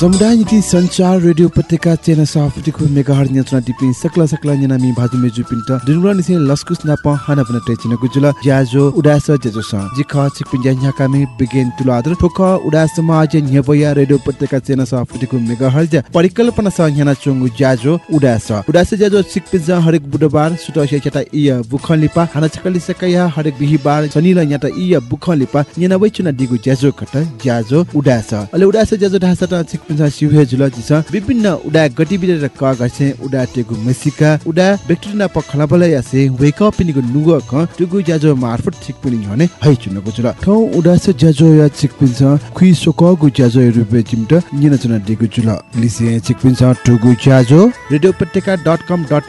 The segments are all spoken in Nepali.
समुदाय संचार रेडियो उपत्यका चेना साफटिको मेगाहर नियन्त्रण टिपिन सकला सकला न्यानामी भाजु मेजु पिन्ट दिनुरा निसे लस्कुस नाप हाना बन टेचिन गुजुल ज्याजो उडास जेजो स जिख छिकपिन ज्या कामी बिगेन तुलादर ठोक उडास समाज न्यबया रेडियो उपत्यका चेना साफटिको मेगाहर ज्या परिकल्पना स न्याना चंगु ज्याजो उडास। उडास ज्याजो छिकपिन ज्या हरेक बुधबार सुट चटा इया बुखन लिपा हाना छकली सकया हरेक बिहिबार शनि ल न्याटा इया बुखन लिपा न्याना वैचुना दिगु ज्याजो कट ज्याजो उडास। अले उडास ज्याजो ढासटा छिकपिन सिउहे जुल जिस विभिन्न उडा गतिविधि र क गर्छे उडा टेगु मेसिका उडा व्यक्तिना पखला बलै यासे वेक अप निगु नुग क टुगु ज्याजो मार्फत छिक पनि हने है चुनको जुल ठौ उडा से ज्याजो या छिक पिन छ खुइ सोकगु ज्याजो रुपे चिमट निन चुना दिगु जुल लिसे छिक पिन छ टुगु ज्याजो रेडियो उपत्यका डट कम डट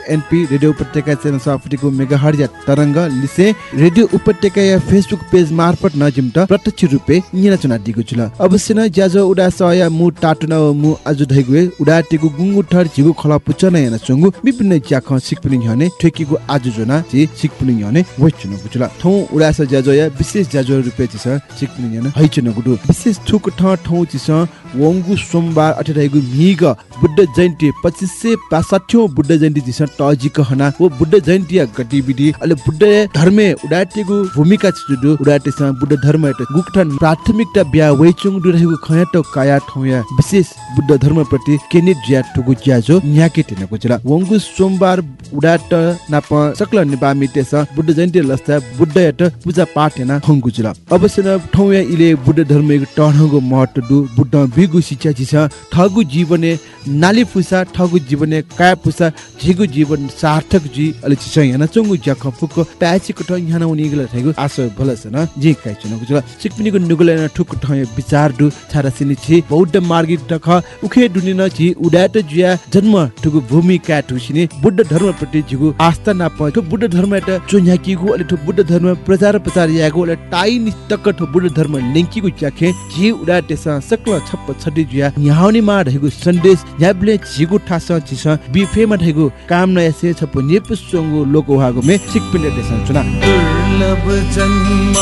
रेडियो उपत्यका च्यानल सफ्टिको मेगाहर्ज या तरङ्ग लिसे रेडियो उपत्यका या फेसबुक पेज मार्फत नजिमट प्रत्यक्ष रूपे निन चुना दिगु जुल अवश्य न ज्याजो उडा सया मु टाटु न मु आज धैगुए उडा टेगु गुंगु ठर झिगु खला पुचन याना चंगु विभिन्न ज्याख सिकपिनि हने ठेकीगु आज जोना जी सिकपिनि हने वचन गुजुला थौ उडा स ज्याजो या विशेष ज्याजो रुपे चिस सिकपिनि याना हैचन गुडु। विशेष थुक ठ ठौ चिस वंगु सोमबार अठराइगु मिग बुद्ध जयन्ती पच्चिस सय पासठ्यौं बुद्ध जयन्ती चिस टजिक हना। वो बुद्ध जयन्ती गतिविधि अले बुद्ध धर्मे उडाटेगु भूमिका छिदु उडाटेस बुद्ध धर्म गुक्ठन प्राथमिकता ब्या वेचुङ दुरहेगु खयाट काया ठौया विशेष बुद्ध धर्म प्रति केनित ज्या टुगु ज्याजो न्याके टिनको जिला वंगु सोमबार उडाट नाप सकल निबामी तेस बुद्ध जयन्ती लस्ता बुद्ध एट पूजा पाठ हेना खंगु जिला। अवश्य न इले बुद्ध धर्म एक टहगु महत्व दु बुद्ध बिगु शिक्षा जिस ठगु जीवने नाली फुसा ठगु जीवने काय फुसा झिगु जीवन सार्थक जी अले चिस याना चंगु ज्याख फुक प्याची कठ याना उनी गले थैगु आसो न। जी काय चुनको जुला। सिकपिनीको नुगले ठुक ठय विचार दु छारा सिनि छि बौद्ध मार्गी टख उखे दुनि न छि उडाट जुया जन्म ठुगु भूमि का ठुसिने बुद्ध धर्म प्रति झिगु आस्था न प ठु बुद्ध धर्म एट चोन्याकीगु अले ठु बुद्ध धर्म प्रचार प्रचार यागु अले टाइ निस्तक ठु बुद्ध धर्म लिंकीगु ज्याखे झि उडाटे स सकल छप्प छडी जुया याउनी मा रहेगु सन्देश याबले झिगु ठास छिस बिफेमा रहेगु काम न यसे छप नेपसंगु लोक वागु मे सिकपिले देसन चुना। दुर्लभ जन्म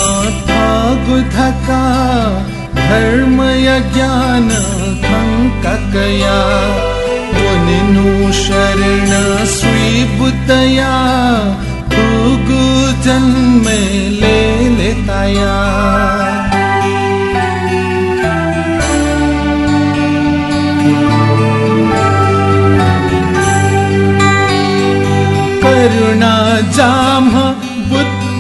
थागु धका धर्म या ज्ञान खङ्ककया मुनिनु शरण स्वीबुतया हुगु जन्म ले लेताया करुणा जाम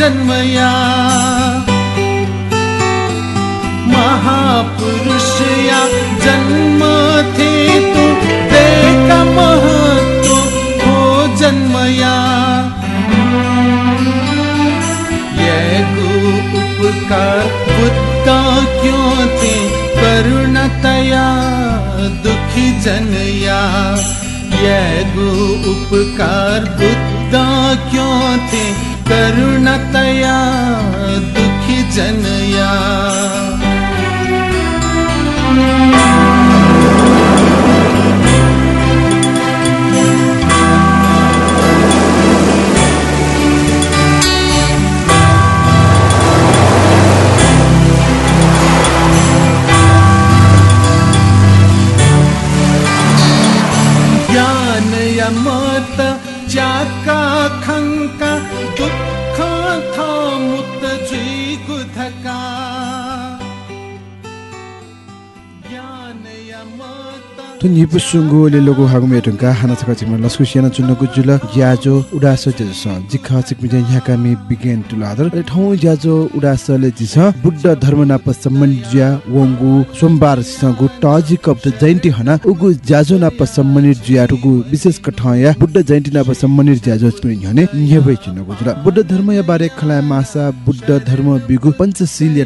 जन्मया। महापुरुष या जन्म थे तो देखा महत्व हो जन्मया। ये उपकार बुद्धा क्यों थे? करुणतया दुखी जनया। ये उपकार बुद्धा क्यों थे? ज्ञान यमत tu ni bu sungu le logo hagu me tungka hana saka chikma lasku siana chunna ku jula yajo udasa je sa jikha chikmi je yaka mi begin to ladar le thau yajo udasa le ji sa buddha धर्म नाप सम्बन्धिया वंगु सोमबार द जयन्ती हना उगु नाप विशेष बुद्ध नाप हने चिनो गुजरा बुद्ध धर्म या बारे मासा बुद्ध धर्म बिगु पञ्चशील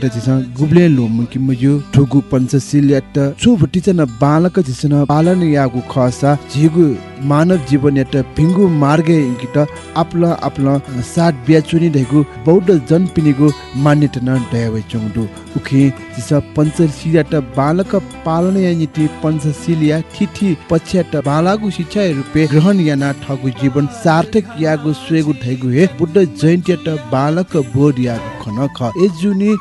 पञ्चशील छु भटिच न बालक पालन यागु खसा झिगु मानव जीवन याटा भिंगु मार्गे इंकिट आपला आपला सात ब्याचुनी ढेगु बौद्ध जन पिनिगु मान्यता न दयावे चंगदु। उखि जिस पञ्चशील याटा बालक पालन या नीति या थिथि पछ्याट बालागु शिक्षा रुपे ग्रहण याना ठगु जीवन सार्थक यागु स्वेगु ढेगु हे बुद्ध जयन्ती याटा बालक बोध यागु खन ख एजुनी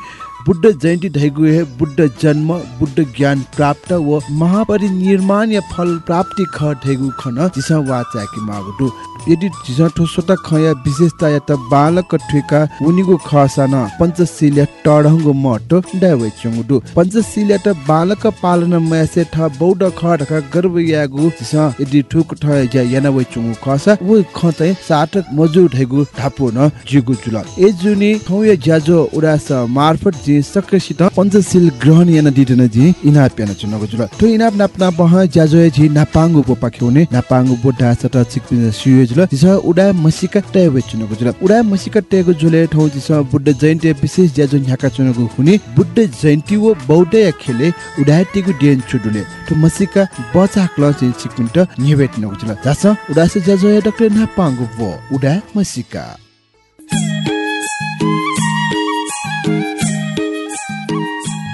बुद्ध जयन्ती ढैगु हे बुद्ध जन्म बुद्ध ज्ञान प्राप्त व महापरिनिर्माण या फल प्राप्ति ख ढैगु खन जिस वाचा कि मागुटु। यदि जिस ठोसोटा खया विशेषता या त बालक ठेका उनीगु खसान पञ्चशील या टढंगु मट डावे चंगुटु पञ्चशील या त बालक पालन मैसे ठ बौद्ध ख ढका गर्व यागु जिस यदि ठुक ठ या याना वे चंगु खसा व खतै साटक मजु ढैगु ढापो न जिगु जुल ए जुनी खौ या ज्याजो उडास मार्फत जी सक्रिसित पञ्चशील ग्रहण याना दिदन जी इना प्यान चुनको जुल। तो इना नापना बह ज्याजो जी नापाङ्गु बो पाख्यौने नापाङ्गु बो ढासा त चिकपिन सुयो जुल। जिस उडा मसिका टय चुनको जुल। उडा मसिका टयको जुले ठौ जिस बुद्ध जयन्ती विशेष ज्याजो न्याका चुनको हुने बुद्ध जयन्ती व बौद्ध या खेले उडाटेको डेन छुडुले तो मसिका बचा क्ल चाहिँ चिकपिन त नको जुल। जास उडा से ज्याजो डक्ले नापाङ्गु बो उडा मसिका।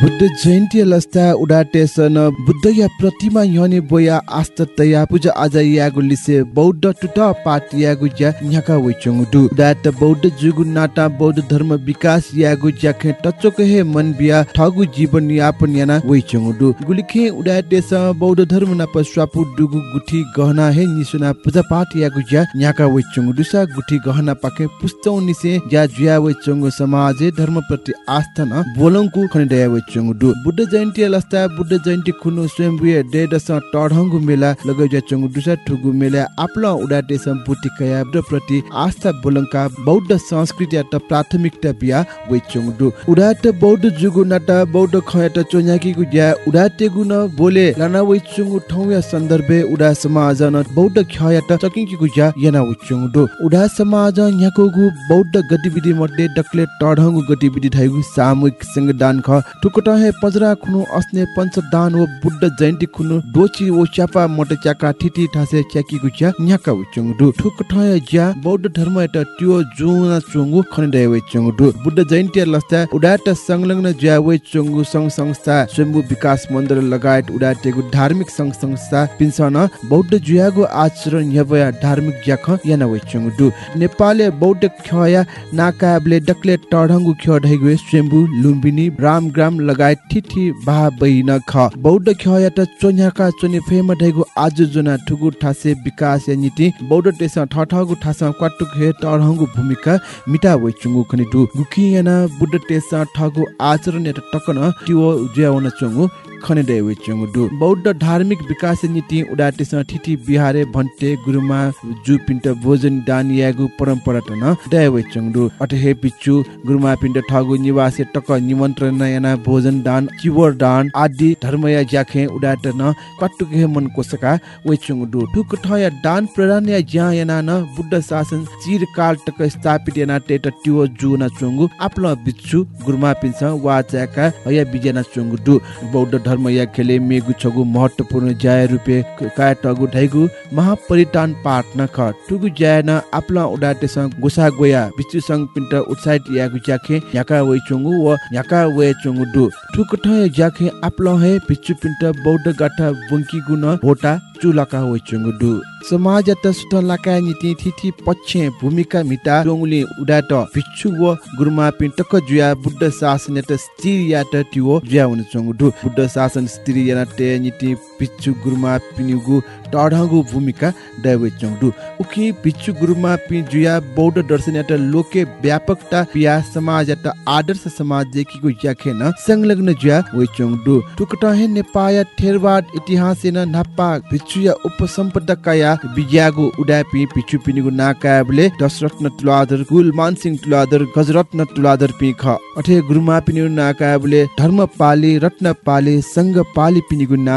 बुद्ध जयन्ती लस्ता उडाटेसन बुद्ध या प्रतिमा यने बोया आस्ततया पूजा आज यागु लिसे बौद्ध टुट पाट यागु ज्या न्याका वइचुङ दु। दात बौद्ध जुगु नाटा बौद्ध धर्म विकास यागु ज्याखे टचोक हे मन बिया ठगु जीवन यापन याना वइचुङ दु। गुलिखे उडाटेस बौद्ध धर्म ना पस्वापु दुगु गुठी गहना हे निसुना पूजा पाठ यागु ज्या न्याका वइचुङ दुसा गुठी गहना पाके पुस्तौ निसे ज्या जुया वइचुङ समाजे धर्म प्रति आस्था न बोलंकु खनिदया वइचुङ चंगुडु बुद्ध जयन्ती लस्ता बुद्ध जयन्ती खुनु स्वयंभूय डेडस टढंगु मेला लगैजा चंगुडु सा ठुगु मेला आपला उडाटे सम्पुति कया बुद्ध प्रति आस्था बोलंका बौद्ध संस्कृति या त प्राथमिकता बिया वे चंगुडु उडाट बौद्ध जुगु नाटा बौद्ध खयाट चोन्याकी गु ज्या उडाटे गु न बोले लाना वे चंगु ठौ या सन्दर्भे उडा समाज न बौद्ध खयाट चकिंकी गु ज्या याना वे चंगुडु उडा समाज न्याको गु बौद्ध गतिविधि मध्ये डक्ले टढंगु गतिविधि धाइगु सामूहिक संगदान ख हे पजरा खुनु अस्ने पञ्चदान व बुद्ध जयन्ती खुनु डोची ओ च्यापा मटे च्याका ठिटी ठासे च्याकी गुच्या न्याका उचुङडु ठुक ठय ज्या बौद्ध धर्म एट ट्यो जुना चुङु खनिदय वे चुङडु बुद्ध जयन्ती लस्ता उडाट संलग्न ज्या वे चुङु संघ संस्था स्वयम्भू विकास मन्दिर लगायत उडाटेगु धार्मिक संघ संस्था पिन्सन बौद्ध जुयागु आचरण यवया धार्मिक ज्याख याना वे चुङडु नेपालले बौद्ध खया नाकाबले डक्ले टढंगु ख्य ढैगु स्वयम्भू लुम्बिनी रामग्राम लगायत ठिठी बा बैन ख बौद्ध खया त चोन्याका चोने फेम ढैगु आज जुना ठुगु ठासे विकास या नीति बौद्ध टेस ठठगु ठासा क्वाटुक हे टढंगु भूमिका मिटा वइ चुङु खनि दु गुखि याना बुद्ध टेस ठगु आचरण एत टकन टिओ ज्यावन चुङु खने वे चंगु दु। बौद्ध धार्मिक विकास नीति उडाटेस ठिठी बिहारे भन्टे गुरुमा जु पिन्ट भोजन दान यागु परम्परा तन वे चंगु दु। अटे पिच्चु गुरुमा पिन्ट ठगु निवासे टक निमन्त्रण याना भोजन दान चिवर दान आदि धर्म या ज्याखे उडाटन कटुके मन कोसका वे चंगु दु। ठुक ठया दान प्रदान या ज्या याना न बुद्ध शासन चिर काल टक स्थापित याना टेट ट्युओ जु न चंगु। आपलो बिच्चु गुरुमा पिन्छ वा च्याका हया बिजेना दु। बौद्ध धर्म या खेले मेगु छगु महत्वपूर्ण जाय रुपे काय टगु ढैगु महापरितान पाठ न ख। टुगु जाय न आपला उडाटे संग गुसा गोया संग पिन्ट उत्साहित यागु जाखे याका वइ चंगु व याका वे चंगु दु ठुक ठ जाखे आपला हे बिचु पिन्ट बौद्ध गाठा बुंकी गुन होटा। चुलका वइ चंगु दु समाज त सुत लाका नीति थिथि पक्षे भूमिका मिटा डोंगुले उडाट भिक्षु व गुरुमा पिन्टक जुया बुद्ध शासन त स्थिर या त टिओ जुया हुन चंगु दु बुद्ध शासन स्थिर या ते नीति भिक्षु गुरुमा पिनिगु टढगु भूमिका दैवे चंगु उखि भिक्षु गुरुमा पि जुया बौद्ध दर्शन त लोके व्यापकता पिया समाज त आदर्श समाज देखिगु याखे न संलग्न जुया वे चंगु टुकट हे नेपाल थेरवाद इतिहास न नापा भिक्षु या उपसम्पदा कया बिज्यागु उडापि पिछु पिनिगु नाकाबले दशरत्न तुलादर गुल मानसिंह तुलादर गजरत्न तुलादर पि अठे गुरुमा पिनिगु नाकाबले धर्म पाली रत्न पाली संग पाली पिनिगु ना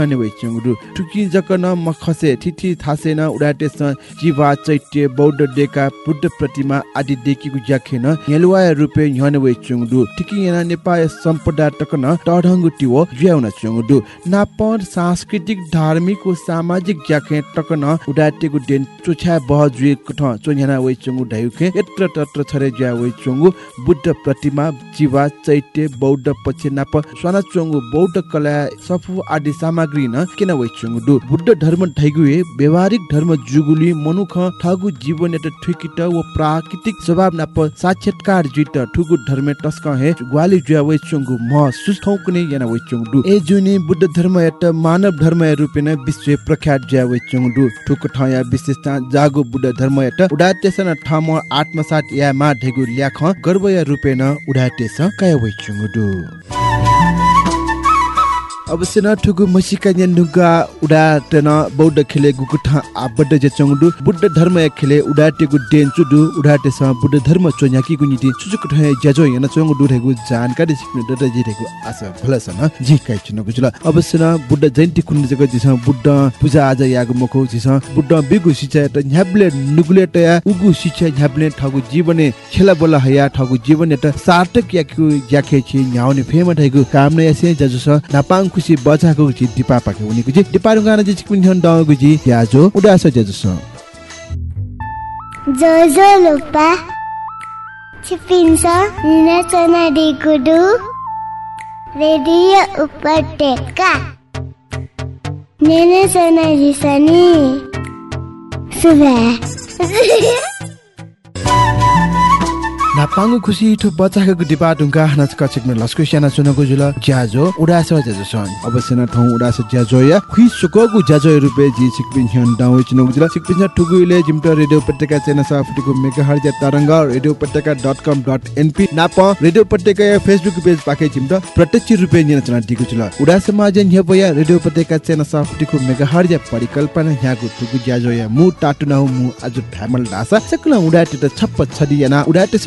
इन्हने वइ चंगु टुकी जकन मखसे थिथि थासे न उडाटे स जीवा चैत्य बौद्ध डेका बुद्ध प्रतिमा आदि देखिगु ज्याखेन हेलुवा रुपे इन्हने वइ चंगु टिकी याना नेपाल सम्पदा टकन टढंगु टिवो ज्याउन चंगु नापन सांस्कृतिक धार्मिक व सामाजिक ज्याखे टकन उडाटेगु डेन चोछा बह जुए कठ चोन्याना वइ चंगु ढायुखे। यत्र तत्र छरे ज्या वइ चंगु बुद्ध प्रतिमा जीवा चैत्य बौद्ध पछि नाप स्वाना चंगु बौद्ध कला सफु आदि सामग्री न किन दु। बुद्ध धर्म ढाइगुए व्यवहारिक धर्म जुगुली मनुख ठगु जीवन एत ठुकिट व प्राकृतिक स्वभाव नाप साक्षात्कार जित ठुगु धर्म टस्क हे ग्वाली जुया वइ चंगु म सुस्थौ कुने याना दु। ए जुनि बुद्ध धर्म एत मानव धर्म रूपेन विश्व प्रख्यात ज्या दु। ठुक ठया विशेषता जागो बुद्ध धर्म एत उडातेसन ठम आत्मसात या मा ढेगु ल्याख गर्व या रूपेन उडातेस काय दु। अवश्य न ठुगु मसिका न्या नुगा उडा तेन बौद्ध खेले गुकुठा आबद्ध जे चंगडु बुद्ध धर्म या खेले उडा टेगु डेन चुडु उडा टेस बुद्ध धर्म चोन्याकी गु निति सुजुक ठय ज्याजो याना चंगडु रेगु जानकारी सिक्नु दत जे रेगु आशा भलस न जी काइ छु गुजुल अवश्य न बुद्ध जयन्ती कुन जग जिस बुद्ध पूजा आज यागु मखौ जिस बुद्ध बिगु सिचा त न्याब्ले नुगुले त या उगु सिचा न्याब्ले ठगु जीवने खेला बोला हया ठगु जीवन त सार्थक याकु याखे छि न्याउने फेम ठगु काम न यासे जजुस नापाङ खुसी बजाएको जि दिपा पाके उनीको जि दिपा रुगाना जी चिकुन थन डाउगु जी त्याजो उडास जजस जजो लोपा चिपिन्स निने चना दिगु दु रेडियो उपटेका टेका। निने चना जिसनी सुबे Sana di Sani Sudah नापाङ खुसी ठु बचाको दिपा ढुङ्गा नाच कचिकमे लस्को स्याना सुनको जुल ज्याजो उडास ज्याजो सन। अवश्य न ठौ उडास ज्याजो या खुइ सुकोगु ज्याजो रुपे जी सिकपिन हन डाउ चिनो जुल सिकपिन ठुगुइले जिमट रेडियो पत्रिका चेना साफटिको मेगाहर्ज तरंग रेडियो पत्रिका डट कम डट एनपी नाप रेडियो पत्रिका या फेसबुक पेज पाके जिमट प्रत्यक्ष रुपे निन चना दिगु जुल। उडा समाज न्यपया रेडियो पत्रिका चेना साफटिको मेगाहर्ज परिकल्पना ह्यागु ठुगु ज्याजो या मु टाटु नाउ मु आज थामल दासा सकला उडा टिट छप्प छदि याना उडा टिस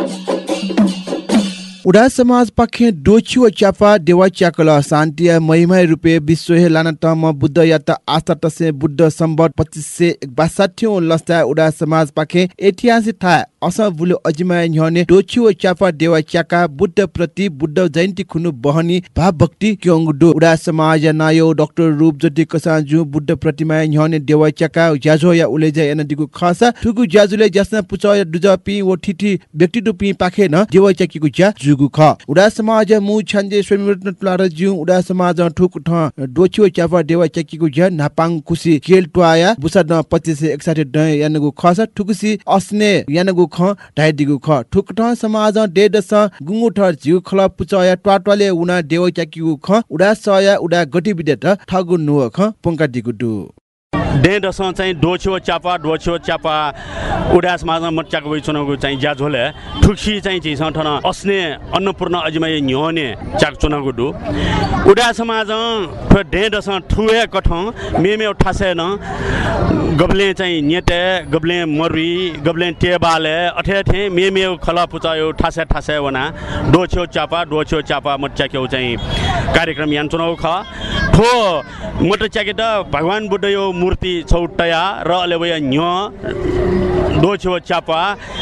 देवा च्याकल शान्तिया महिमा रुपे विश्व हे लाना तम बुद्ध यात आस्था तसे बुद्ध सम्बत पच्चिस से बासठ्यौं लस्ता उडा समाज पखे ऐतिहासिक था अस बुलो अजिमा न्ह्यने डोछियो च्यापा देवा च्याका बुद्ध प्रति बुद्ध जयन्ती खुनु बहनी भाव भक्ति क्योङ डो उडा समाज नायो डाक्टर रूप जति कसाजु बुद्ध प्रतिमा न्ह्यने देवा च्याका ज्याझो या उलेजा एन दिगु खसा ठुगु ज्याजुले जसना पुच दुजा पि वो ठिठी व्यक्ति टु पि पाखे न देवा च्याकीगु ज्या जुगु ख उडा समाज मु छन्जे स्वयं तुलार ज्यू उडा समाज ठुक ठ डोछियो च्यापा देवा च्याकीगु ज्या नापाङ खुसी केल टुआया बुसा न 25 एकसाठी ड यानगु खसा ठुकुसी अस्ने यानगु ख ढाइदिगु ख ठुक ठ समाज डेड स गुंगु ठ जिउ खला पुचया ट्वाटवाले उना देव च्याकीगु ख उडा सया उडा गतिविधि त ठगु नुव ख पंका दिगु दु डे दसौँ चाहिँ डोछ्यो चापा डोछ्यो चापा उडास माझ मच्चाको वै चुनावको चाहिँ ज्याझोले ठुक्सी चाहिँ झिसँग ठन अस्ने अन्नपूर्ण अजिमाई न्योने चाक चुनावको डु। उडा समाज ठो डे दसौँ ठुए कठौँ मेमे ठासे न गब्ले चाहिँ नेते गब्ले मरुई गब्ले टेबाले अठे ठे मेमे खला पुचायो ठासे ठासे वना। डोछ्यो चापा डोछ्यो चापा मच्चाक्यो चाहिँ कार्यक्रम यान चुनाव ख। ठो मोटर च्याके त भगवान् बुद्ध यो मूर्ति छौटया र अले न्य डोछ्यो चापा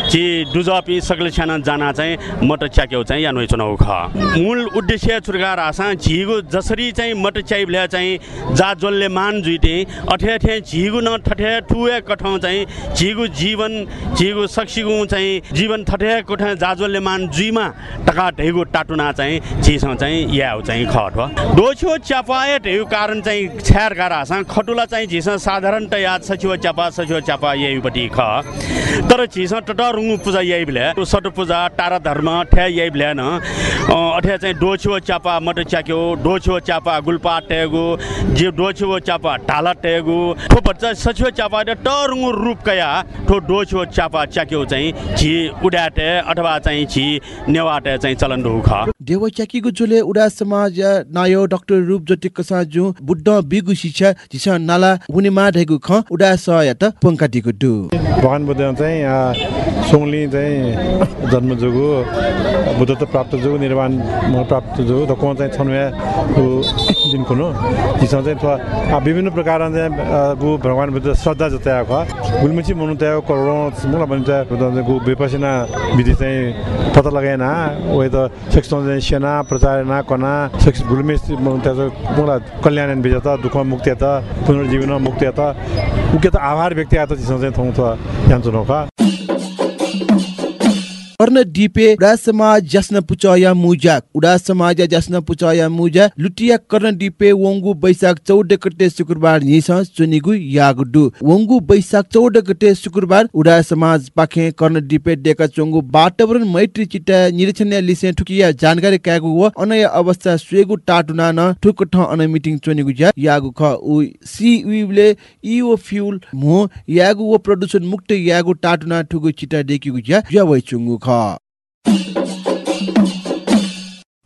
ची डुजपी सकले छ्यान जाना चाहिँ मटर च्याक्यो चाहिँ यान चुनाव ख मूल उद्देश्य छुर्गा रासा झिगु जसरी चाहिँ मटर च्याइब्ले चाहिँ जा मान जुइटे अठे अठे झिगु न ठठे ठुए कठौँ चाहिँ झिगु जीवन झिगु सक्सिगु चाहिँ जीवन ठठे कोठा जाजोलले मान जुइमा टका ढेगु टाटुना चाहिँ झिसँग चाहिँ याउ चाहिँ खट हो। डोछ्यो च्यापाए ढेगु कारण चाहिँ छ्यार गारा सा खटुला चाहिँ झिसँग साधारणतया सचिव च्यापा सचिव च्यापा यहीपट्टि ख। तर झिसँग टट रुङु पूजा यही भ्ल्या सट पूजा टारा धर्म ठ्या यही भ्ल्या न। अठ्या चाहिँ डोछ्यो च्यापा मट च्याक्यो। डोछ्यो च्यापा गुल्पा टेगु। जे डोछ्यो च्यापा ढाला टेगु। ठो बच्चा सचिव च्यापा टरुङु रूप कया। ठो डोछ्यो च्यापा च्याक्यो चाहिँ झि उड्याटे अथवा चाहिँ झि नेवाटे चाहिँ चलन ढुख। देव च्याकीको जोले उडा समाज नायो डाक्टर रूप ज्योति कसा जु बुद्ध बिगु शिक्षा जिसा नाला उनीमा ढेगु ख उडा स या त पंकाटिको दु भगवान् बुद्ध चाहिँ सोङली चाहिँ जन्म जोगु बुद्धत्व प्राप्त जोगु निर्वाण प्राप्त जोगु त को चाहिँ छन्वे जिन कुनो जिसँग चाहिँ अ, विभिन्न प्रकार चाहिँ गु भगवान् बुद्ध श्रद्धा जताया ख गुलमुची मनु त्या करोडौँ मलाई बुद्ध चाहिँ गु विधि चाहिँ पत्ता लगाएन। वे त सेक्स चाहिँ सेना प्रचारना कना सेक्स गुलमे त्याचं मलाई कल्याण बिजा त दुःख मुक्ती त पुनर्जीवन मुक्ती त उके त आभार व्यक्ती आता जिसँग चाहिँ थोङ थोड़ा यान्चु नौका कर्ण डिपे उडा समाज जस्न पुचया मुजा उडा समाज जस्न पुचया मुजा लुटिया कर्ण डिपे वंगु बैशाख चौध गते शुक्रबार निस चुनिगु यागडु वंगु बैशाख चौध गते शुक्रबार उडा समाज पाखे कर्ण डिपे डेका चोंगु वातावरण मैत्री चिट्टा निरीक्षण लिसे ठुकिया जानकारी कागु व अनय अवस्था सुएगु टाटुना न ठुक ठ अन मिटिङ चोनिगु जा यागु ख उ सी उले इओ फ्यूल मो यागु व प्रदूषण मुक्त यागु टाटुना ठुगु डेकिगु जा या वइ चुंगु ख car.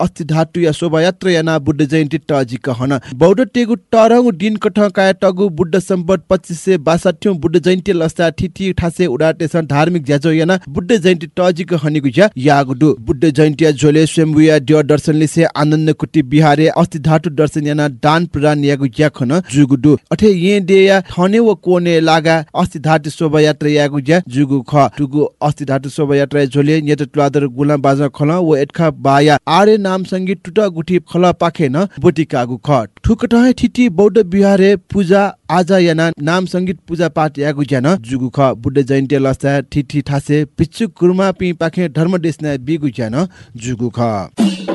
अस्ति धातु या शोभायात्रा याना बुद्ध जयन्ती टजी कहन बौद्ध टेगु टरंग दिन कठ काय टगु बुद्ध सम्पत पच्चिस सय बासठ्यौं बुद्ध जयन्ती लस्ता ठिठी ठासे उडाटेसन धार्मिक ज्याजो याना बुद्ध जयन्ती टजी कहनिगु ज्या यागुडु। बुद्ध जयन्ती झोले स्वयम्बुया ड्य दर्शन लिसे आनन्द कुटी बिहारे अस्ति धातु दर्शन याना दान प्रदान यागु ज्या खन जुगुडु। अठे ये देया थने व कोने लागा अस्ति धातु शोभायात्रा यागु ज्या जुगु ख। टुगु अस्ति धातु शोभायात्रा झोले नेत तुलादर गुलाम बाजा खल व एटखा बाया आरे नाम संगीत टुटा गुठी खला पाखे न बोटिकागु ख ठुक टहे ठिटी बौद्ध बिहारे पूजा आजा याना नाम संगीत पूजा पाठ यागु ज्यान जुगु ख। बुद्ध जयन्ती लस्ता ठिठी ठासे पिच्चु कुर्मा पि पाखे धर्म देशना बिगु ज्यान जुगु ख।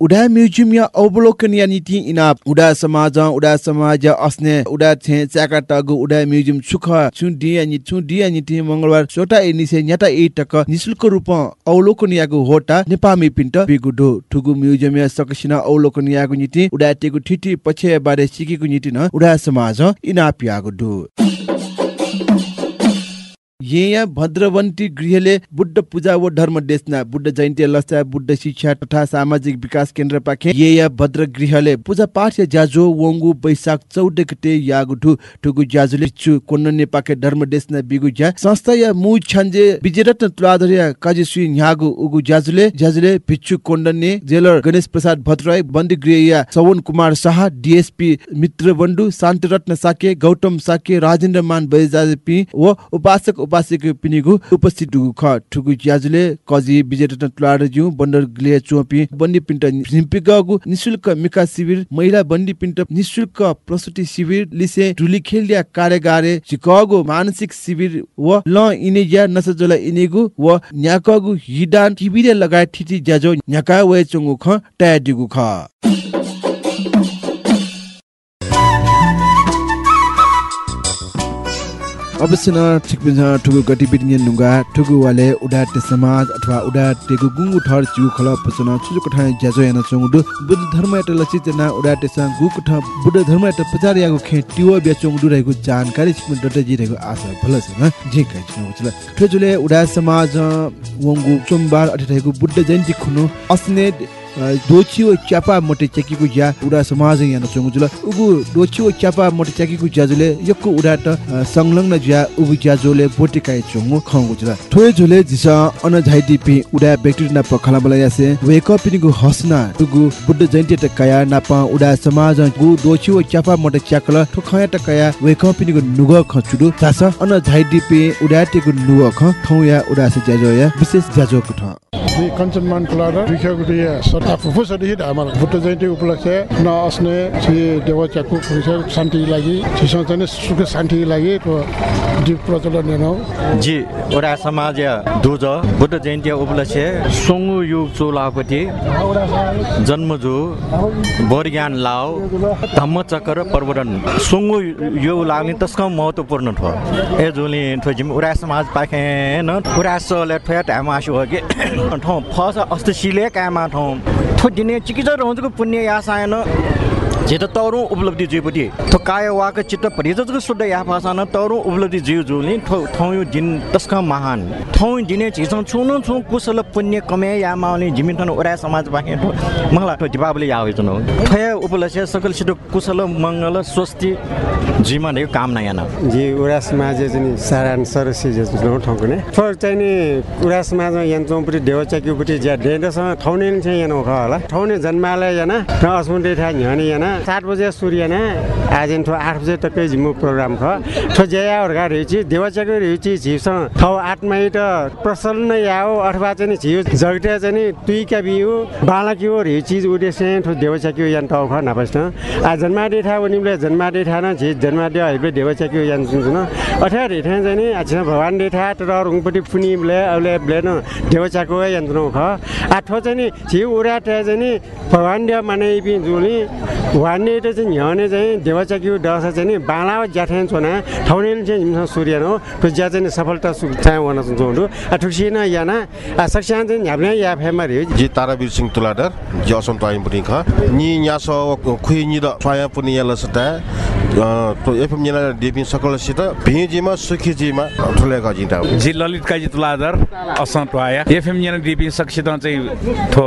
उडा म्युजियम या अवलोकन या नीति इनाप उडा समाज उडा समाज अस्ने उडा छे चाका टगु उडा म्युजियम सुख छु दिया नि छु दिया नीति मंगलबार सोटा एनिसे न्याटा ए टक निशुल्क रूप अवलोकन यागु होटा नेपामी पिन्ट बिगुडो ठुगु म्युजियम या सकसिना अवलोकन यागु नीति उडा टेगु ठिठी पछि बारे सिकेगु नीति न उडा समाज इनाप यागु दु येया भद्रवन्ती गृहले बुद्ध पूजा व धर्म देशना बुद्ध जयन्ती लस्ता बुद्ध शिक्षा तथा सामाजिक विकास केन्द्र पाखे। येया भद्र गृहले पूजा पाठ या जाजो वंगु बैशाख चौध गते यागुठु ठुगु जाजुले छु कोन्नने पाखे धर्म देशना बिगु ज्या। संस्था या मु छन्जे विजयरत्न तुलाधरिया काजिसुई न्यागु उगु जाजुले जाजुले भिच्छु कोन्डने जेलर गणेश प्रसाद भट्टराई बन्दी गृह या सवन कुमार शाह डीएसपी मित्र बन्डु शान्तिरत्न साके गौतम साके राजेन्द्र मान बैजापी व उपासक उपासक पिनिगु उपस्थित ख ठुगु ज्याजुले कजी विजयरत्न तुलार ज्यू बन्डर ग्ले चोपी बन्दी पिन्ट झिम्पिगु निशुल्क मिका शिविर महिला बन्दी पिन्ट निशुल्क प्रसुति शिविर लिसे ढुली खेलिया कार्यगारे चिकागो मानसिक शिविर व ल इनेया नसजला इनेगु व न्याकगु हिडान किबिरे लगायत ठिटी ज्याजो न्याका वे चंगु ख टायादिगु ख। अवश्य न ठिक बिन्छ ठुगु गतिविधि नि नुगा ठुगु वाले उडा ते समाज अथवा उडा टेगु गुंगु ठर चिउ खल पचन छुजु कठा ज्याजो याना चंगु बुद्ध धर्म एट लचित ना उडा ते सा गु कठा बुद्ध धर्म एट प्रचार यागु खे टिव ब्या चंगु रहेको जानकारी छिम डट जी रहेको आशा भल छ न जे काइ छ वचला ठजुले उडा समाज वंगु सोमबार अठे रहेको बुद्ध जयन्ती खुनु अस्ने दोचियो च्यापा मोटे चेकीको ज्या उडा समाज याना चंगु जुल उगु दोचियो च्यापा मोटे चेकीको ज्याजुले यक्को उडा त संलग्न ज्या उगु ज्याजोले बोटे काइ चंगु खंगु जुल थोय जुले जिसा अन झाइदिपि उडा व्यक्ति ना पखला बला यासे वेक पिनिगु हसना उगु बुद्ध जयन्ती त काया नापा उडा समाज गु दोचियो च्यापा मोटे च्याकल ठोखया त काया वेक पिनिगु नुग खचुदु तास अन झाइदिपि उडा टेगु नुग ख थौ या उडा से ज्याजो या विशेष ज्याजो कुठ। कञ्चनमान कुलार दुईखगुटी सट्टा फुफु सदित हाम्रो बुद्ध जयन्ती उपलक्ष्य न अस्ने श्री देवच्याको शान्तिको लागि चाहिँ सुख शान्तिको लागि दीप प्रज्वलन हेर्नु जी ओडा समाज दुज बुद्ध जयन्ती उपलक्ष्य सोङ्गु युग चोलापति जन्मजु बोरज्ञान लाओ धम्मचक्र प्रवर्धन सोङ्गु यो लाग्ने तस्क महत्त्वपूर्ण ठो ए जोली ठो उडा समाज पाखे न उडा सले ठो टाइम आसु हो कि ठो फस अस्ति सिले कामा ठो ठो दिने चिकित्सा रहन्छ पुण्य यासायन तौरौँ उपलब्धि जीवपट्टि थो वाक चित्त परिजको शुद्ध या भाषान तौरौँ उपलब्धि जीव जोली ठो जिन तस्का महान। थौ दिने झिसम छुनु छु कुशल पुण्य कमे या माउने जिमिथन ओरा समाज बाके ठो मलाई ठो दीपावली या होइतन थय उपलक्ष्य सकल सिट कुशल मङ्गल स्वस्ति जीवन यो कामना याना। जी उडा समाज चाहिँ सारान सरसी जस्तो ठाउँको नै चाहिँ नि उडा समाजमा यान्छौँपट्टि देवचाकीपट्टि ज्या डेन्डसँग ठाउने चाहिँ यानो होला। ठाउने जन्मालय याना र अस्मुन्टे ठा झ्याने याना। सात बजे सूर्य ना आज ठो आठ बजे टक्कै झिमु प्रोग्राम ख। ठो ज्या अर्का रहेछि देवचाकी रहेछि झिउसँग। ठाउँ आठमै त प्रसन्न याओ अथवा चाहिँ झिउ जगटे चाहिँ तुइका बिउ बालकी हो रहेछि उडेसे ठो देवचाकी यान टाउ ख नापस्न। आ जन्माडे ठा उनीले जन्माडे ठा न झि जन्माडे अहिले देवचाकी यान न। अठा रेठा चाहिँ आज भगवान रेठा तर रुङपट्टि पुनि ब्ले अहिले ब्ले देवचाको यन्त्र ख। आ ठो चाहिँ नि झि उडा ठा चाहिँ भगवान माने जुली वान्ने त चाहिँ झ्याउने चाहिँ देवचाकी दस चाहिँ नि बाला ज्याठ्यान छोना ठाउने चाहिँ हिमसँग सूर्य हो। त्यो ज्या चाहिँ सफलता चाहिँ सुन्छ आ ठुक्सिएन याना। आ सक्सियान चाहिँ झ्याप्ने या फेमा रे जी तारावीर सिंह तुलादर जी असम टाइम पुनि ख नि न्यास खुइ नि द छाया पुनि सता तो एफएम डिपि सकल सित भिजिमा सुखी जिमा ठुले ग जिता जी ललित काजी तुलाधर असम टोया एफएम न्यानो डिपि सक्षित चाहिँ थो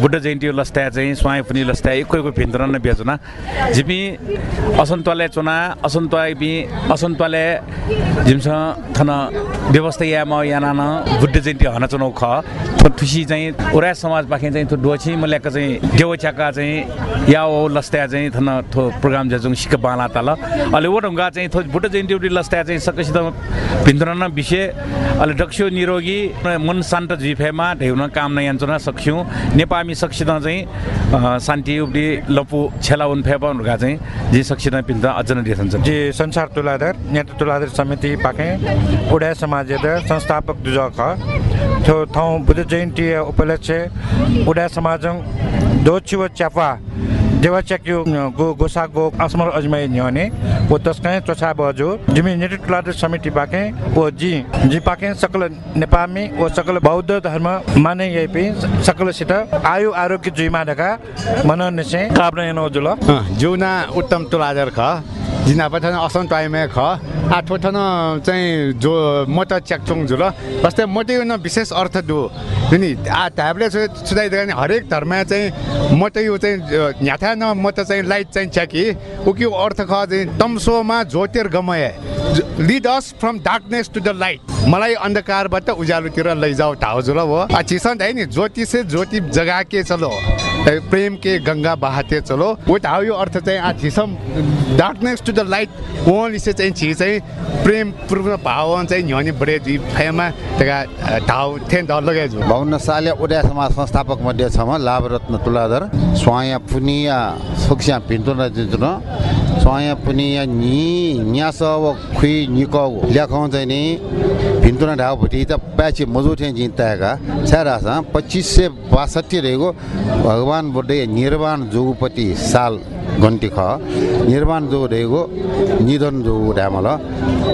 बुद्ध जयन्ती लस्ता चाहिँ स्वाय पनि लस्ता एक कोही भित्र न बेचना जिपि असन्तले चुना असन्तवा बि असन्तले जिमस थन व्यवस्था या म याना न बुद्ध जयन्ती हन चुनाउ ख थो ठुसी चाहिँ ओरा समाज पाखे चाहिँ थो डोछि मल्याक चाहिँ देवचाका चाहिँ या ओ लस्ता चाहिँ थन थो प्रोग्राम जजुङ सिक बाला अहिले वो ढुङ्गा चाहिँ थो बुद्ध जयन्ती लस्ता चाहिँ सकसित न विषय अहिले डक्स्यो निरोगी मन शान्त जिफेमा ढेउन काम न यान्चुन सक्छौँ नेपामी सक्षित चाहिँ शान्ति उब्डी लपु छेला उन फेपा ढुङ्गा चाहिँ जी सक्षित पिन्त अझ न देख्छ जी संसार तुलाधर नेत्र तुलाधर समिति पाके उडा समाज संस्थापक दुजक थो ठाउँ बुद्ध जयन्ती उपलक्ष्य उडा समाज दोचिव च्यापा देवाच्याक्यु गो गोसा गो असमर अजमाई न्योने वो तस्कै चोछा बजो जिमी तुलाधर समिति पाके वो जी जी पाके सकल नेपामी वो सकल बौद्ध धर्म माने यही पे सकल सित आयु आरोग्य जुइमा ढका मन निसे काब्न एनो जुल जुना उत्तम तुलाधर ख जिना पठान असम टाइममा ख आ ठोठन चाहिँ जो मोट च्याक्चोङ जुल बस्दै मोटे न विशेष अर्थ दु। जुनि आ ढाबले सुधाइ दिने हरेक धर्म चाहिँ मोटे यो चाहिँ न्याथा न मोट चाहिँ लाइट चाहिँ च्याकी। उकि अर्थ ख चाहिँ तम्सोमा ज्योतिर्गमय lead us from darkness to the light. मलाई अन्धकारबाट उज्यालोतिर लैजाऊ ठाउँ जुल हो। चिसन है नि ज्योति से ज्योति जगा के चलो। प्रेम के गङ्गा बहाते चलो। वो ठाउँ यो अर्थ चाहिँ आ छिसम darkness to the light only चाहिँ छि चाहिँ प्रेम पूर्ण भाव चाहिँ न्योनी बढे जी फैमा तेका ठाउँ थेन द लगाइ छु बाहन्न साले उडा समाज संस्थापक मध्ये छमा लाभरत्न तुलाधर स्वाया पुनिया सोक्स्या भिन्तुन जिन्तुन स्वाया पुनिया नि न्यास खुइ निको ल्याखौँ चाहिँ नि भिन्तुन ढाउ भुटी त प्याची मजुठे जिन्ताएका छ्यारास पच्चिस सय बासठी रहेको भगवान् बुद्ध निर्वाण जोगुपति साल घन्टी ख निर्माण जो रहेको निधन जो ड्यामल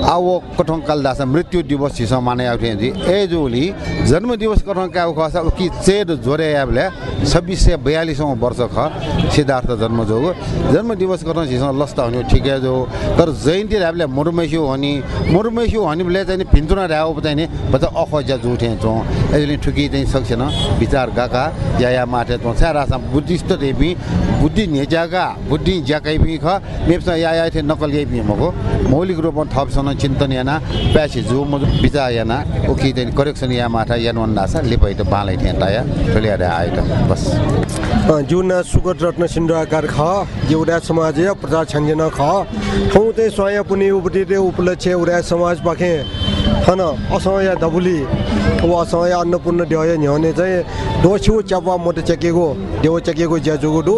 आव कठों कालदास मृत्यु दिवस हिस माने आउथे जी। ए जोली जन्म दिवस कठों क्या खस कि चेद जोरे छब्बिस सय बयालिसौँ वर्ष ख सिद्धार्थ जन्म जोगो जन्म दिवस कठों हिस लस्त हुने ठिकै जो तर जयन्ती ऱ्याबले मुरुमेस्यु हनी मुरुमेस्यु हनी बेला चाहिँ पिन्तुना ऱ्याउ चाहिँ बच्चा अखजा जुठे चौँ यसले ठुकी चाहिँ सक्छेन विचार गाका या माथे चौँ सारा बुद्धिस्ट देवी बुद्धि नेजागा बुद्धि ज्याकै पनि ख मेप्सा या या थे नकल यही पनि मको मौलिक रूपमा थपसँग चिन्तन याना प्यासी जो म विचार याना उखी चाहिँ करेक्सन या माथा यान नासा लिपाइ त बालै थिएँ ताया ठुलिया आयो त बस। जुन सुगत रत्न सिन्धुआकार ख एउटा समाज प्रजा छन्जेन ख। ठाउँ चाहिँ स्वयं पुनि उपति उपलक्ष्य उडा समाज पाखे। हन असमय दबुली अब असमय अन्नपूर्ण ड्याय न्याउने चाहिँ। दोस्यु च्यापा मोटो चेकेको देव चेकेको ज्याजुको डु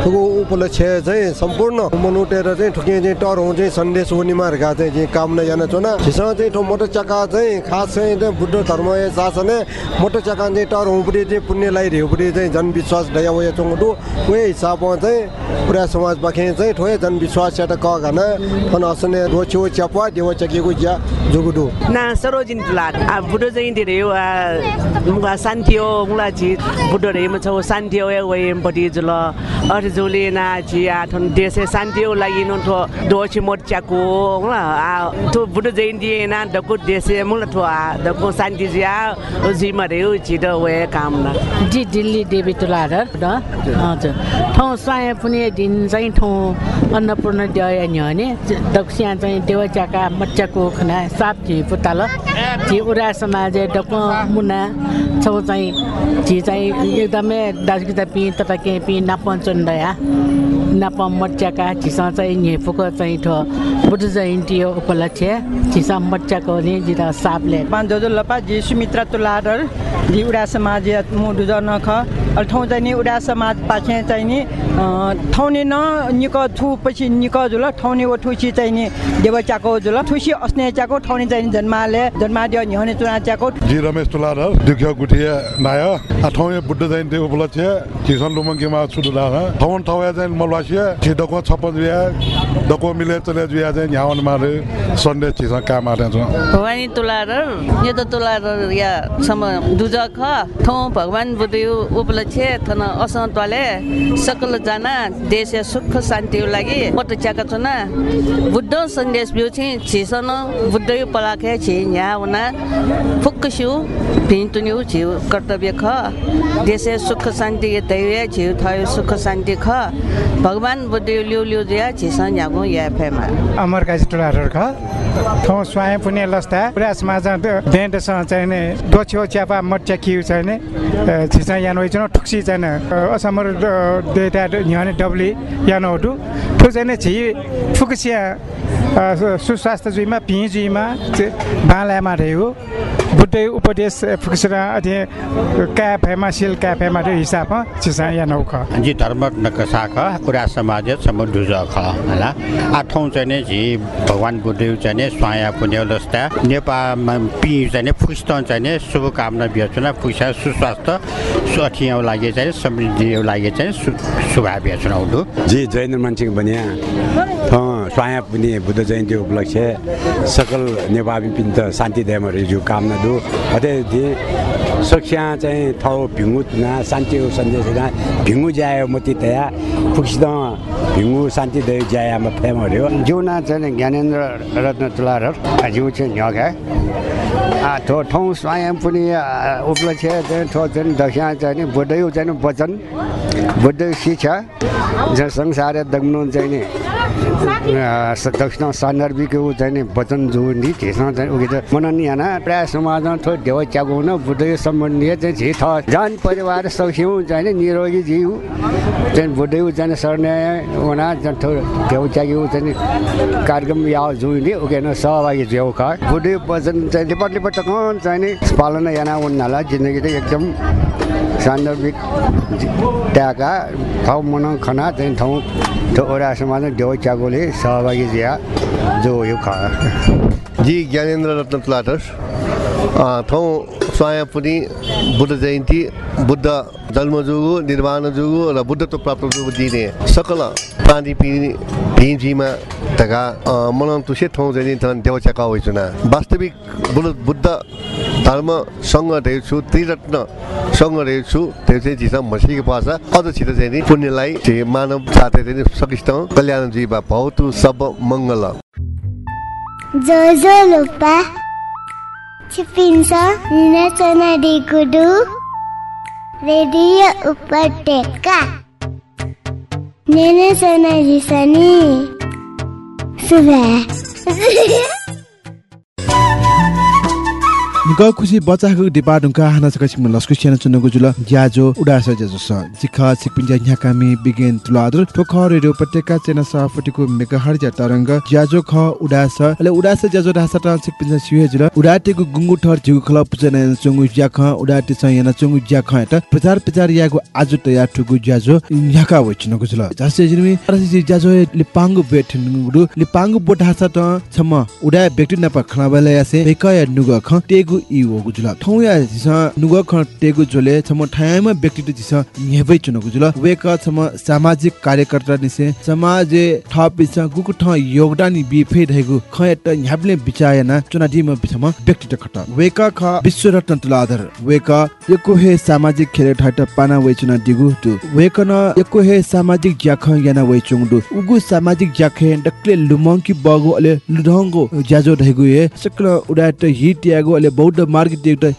ठुको उपलक्ष्य चाहिँ सम्पूर्ण। मनुटेर चाहिँ ठुके चाहिँ टर हुँ चाहिँ सन्देश हुनेमाहरूका चाहिँ कामना जान चोना। हिसँग चाहिँ ठो मोटो चक्का चाहिँ खास चाहिँ बुद्ध धर्म शासन मोटो चक्का चाहिँ टर हुँपट्टि चाहिँ पुण्य लगाइरहेपट्टि चाहिँ जनविश्वास डया उयो चोङटु उयो हिसाबमा चाहिँ पुरा समाज पाखे चाहिँ ठोए जनविश्वास यात क घना। फन असने रोछो च्यापा देव चेकेको ज्या जुगुडु ma chaw santio ya we mbodi jula ar juli na ji a thon dese santio lagi non tho do chi mot chako mula a to budo zai ndi na da ko dese mula tho a da ko santi ji a ji ma re ji da we kam na जी दिल्ली देवी तुलाधर र हजुर ठाउँ स्वाय पुनि दिन चाहिँ ठाउँ अन्नपूर्ण दय न्यने दक्षिण चाहिँ देवचाका मच्चाको खना साप झि पुताल झि उरा समाज डक मुना छौ चाहिँ झि चाहिँ एकदमै दाजगिता पि तता के पि नापन चन्दया नाप मच्चाका झिसा चाहिँ नेपुको चाहिँ ठो बुद्ध जयन्ती उपलक्ष्य। झिसा मच्चाको नि जिता सापले। पाँचजो लपा जी सुमित्रा तुलाधर जी उडा समाज मु दुजन ख अल ठाउँ चाहिँ नि उडा समाज पाछे चाहिँ नि ठाउँ नि निक छु पछि निक जुल ठाउँ नि ओ ठुसी चाहिँ नि देव चाको जुल ठुसी अस्ने चाको ठाउँ नि चाहिँ जन्माले जन्मादियो न्यहने चुना चाको जी रमेश तुलाधर दुख्या गुठिया नाय ठाउँ बुद्ध जयन्ती उपलक्ष्य किसन लुमङ्कीमा छुडुला ठाउँ ठाउँ चाहिँ मलवासिया छि डको छप्पन जुया डको मिले चले जुया चाहिँ न्यावन मारे सन्डे छिसा काम छ। भवानी तुलाधर यो त तुलाधर या सम दुज ख थौ भगवान बुद्ध उपलक्ष्य। थन असं तले सकल जना देश सुख शान्ति लागि मत च्याका छना। बुद्ध सन्देश बिउ छि छिसन बुद्ध पलाखे छि यहाँ हुना फुक्क सिउ भिन्तुन्यु छि कर्तव्य ख। देश सुख शान्ति दैवे छि थयो सुख शान्ति ख। भगवान बुद्ध लिउ लिउ दिया छिसन यागु या फेमा अमर काजी टोलाहरू ख। ठाउँ स्वाय पुण्य लस्ता पुरा समाज डेन्टसँग चाहिँ नि दोछ्यो च्यापा मट्च्या खिउ चाहिँ नि छिसा यानो इचनो ठुक्सी चाहिँ असमर डेटा न्याने डब्ली यानो होटु ठु चाहिँ नि छि फुकुसिया सुस्वास्थ्य जुइमा पिँ जुइमा बालामा रहेको बुद्धै उपदेश फुकुसरा अथे क्या फेमा सिल क्या फेमा रे हिसाबमा छिसा यानो ख जी धर्म नकसा ख पुरा समाज समुद्र ख होला। आठौँ चाहिँ नि झि भगवान् बुद्ध चाहिँ नि स्वाया पुण्य लस्ता नेपालमा पि चाहिँ नि फुस्तन चाहिँ नि शुभकामना बेचुना फुसा सुस्वास्थ्य सुअठियाउ लागि चाहिँ समृद्धि लागि चाहिँ शुभा बेचुना उठु। जी जैन मान्छे भने स्वाया पुण्य बुद्ध जयन्ती उपलक्ष्य सकल नेपाली पिन्त शान्ति देमहरू जो कामना दु। अझै सक्स्या चाहिँ ठाउँ भिङ्गु ना शान्ति सन्देश भिङ्गु ज्यायो मति तया फुक्सिद भिङ्गु शान्ति दय ज्यायामा फेम हऱ्यो जिउना चाहिँ ज्ञानेन्द्र रत्न तुलार जिउ चाहिँ न्यघा ठो ठाउँ स्वयं पनि उपलक्ष्य चाहिँ ठो चाहिँ दक्षा चाहिँ बुद्धै चाहिँ वचन। बुद्धै शिक्षा संसार दग्नु चाहिँ नि दक्षिण सान्दर्भिक चाहिँ नि वचन जो नि त्यसमा चाहिँ उयो मनन याना प्राय समाजमा थो देव च्यागो न बुद्धै सम्बन्धी चाहिँ झे जान परिवार सौस्यौँ चाहिँ निरोगी जीव चाहिँ बुद्धै चाहिँ सर्ने उना थो देव च्याग्यो चाहिँ कार्यक्रम या जुइने उकेन सहभागी जेउ ख। बुद्धै वचन चाहिँ लिपट लिपट चाहिँ पालना याना उन्नाला जिन्दगी चाहिँ एकदम सान्दर्भिक ट्याका ठाउँ मनाउ खना चाहिँ ठाउँ समाज देव च्यागोले सहभागी जिया जो यो खा जी ज्ञानेन्द्र रत्न प्लाटर थौ स्वाय पनि बुद्ध जयन्ती बुद्ध जन्म जुगु निर्माण जुगु र बुद्धत्व प्राप्त जुगु दिने सकल प्राणी पिनी भिजीमा तका मनाउन तुसे चाहिँ थन देवचाका होइछुना वास्तविक बुद्ध बुद्ध धर्म सँग रहेछु त्रिरत्न सँग रहेछु त्यो चाहिँ चिज मसीको पास अझ छिटो चाहिँ नि पुण्यलाई चाहिँ मानव साथै चाहिँ सकिस्तौँ कल्याण जीवा भौतु सब मङ्गल। जोजो लुपा। छिपिन्छ निनाचना डिगुडु रेडियो उपत्यका। निनाचना रिसनी सुबह निका खुसी बच्चाको डिपा ढुङ्का हाना सका सिक्म लस्कु चुनको जुल ज्याजो उडास ज्याजो स। जिखा सिकपिन्जा न्याकामी बिगेन तुलादर ठोख रेडियो पटेका चेना साफटिको मेगाहर ज्या तरंग। ज्याजो ख उडास अले उडास ज्याजो ढासा टा सिकपिन्जा सिहे जुल। उडाटेको गुंगु ठर जिगु खला पुजना चंगु ज्या ख उडाटे स याना चंगु ज्या ख एटा। प्रचार प्रचार यागु आजु तया ठुगु ज्याजो न्याका वइचनको जुल। जासे जिनमी अरसि ज्याजो लिपांगु बेठ नुगु। बोढासा त छम उडा व्यक्ति नपा खनाबले यासे बेकय नुग ख तेगु इ वगु जुल ठौ या जिस नुग ख तेगु जोले छम ठायमा व्यक्तित्व जिस न्हेबै चुनको जुल वेक छम सामाजिक कार्यकर्ता निसे समाज थप बिस गुकु ठ योगदान बि फे धैगु ख एत न्याबले बिचायना चुना दिम व्यक्तित्व खट। वेक ख विश्व रत्न तुलाधर। वेक यको हे सामाजिक खेले ठाट पाना वे चुना दिगु तु वेक न यको हे सामाजिक ज्याख याना वे चुङदु उगु सामाजिक ज्याखे डक्ले लुमंकी बगु अले लुढंगो ज्याजो धैगु ए सक्ल उडाट हिट यागु अले बौद्ध मार्ग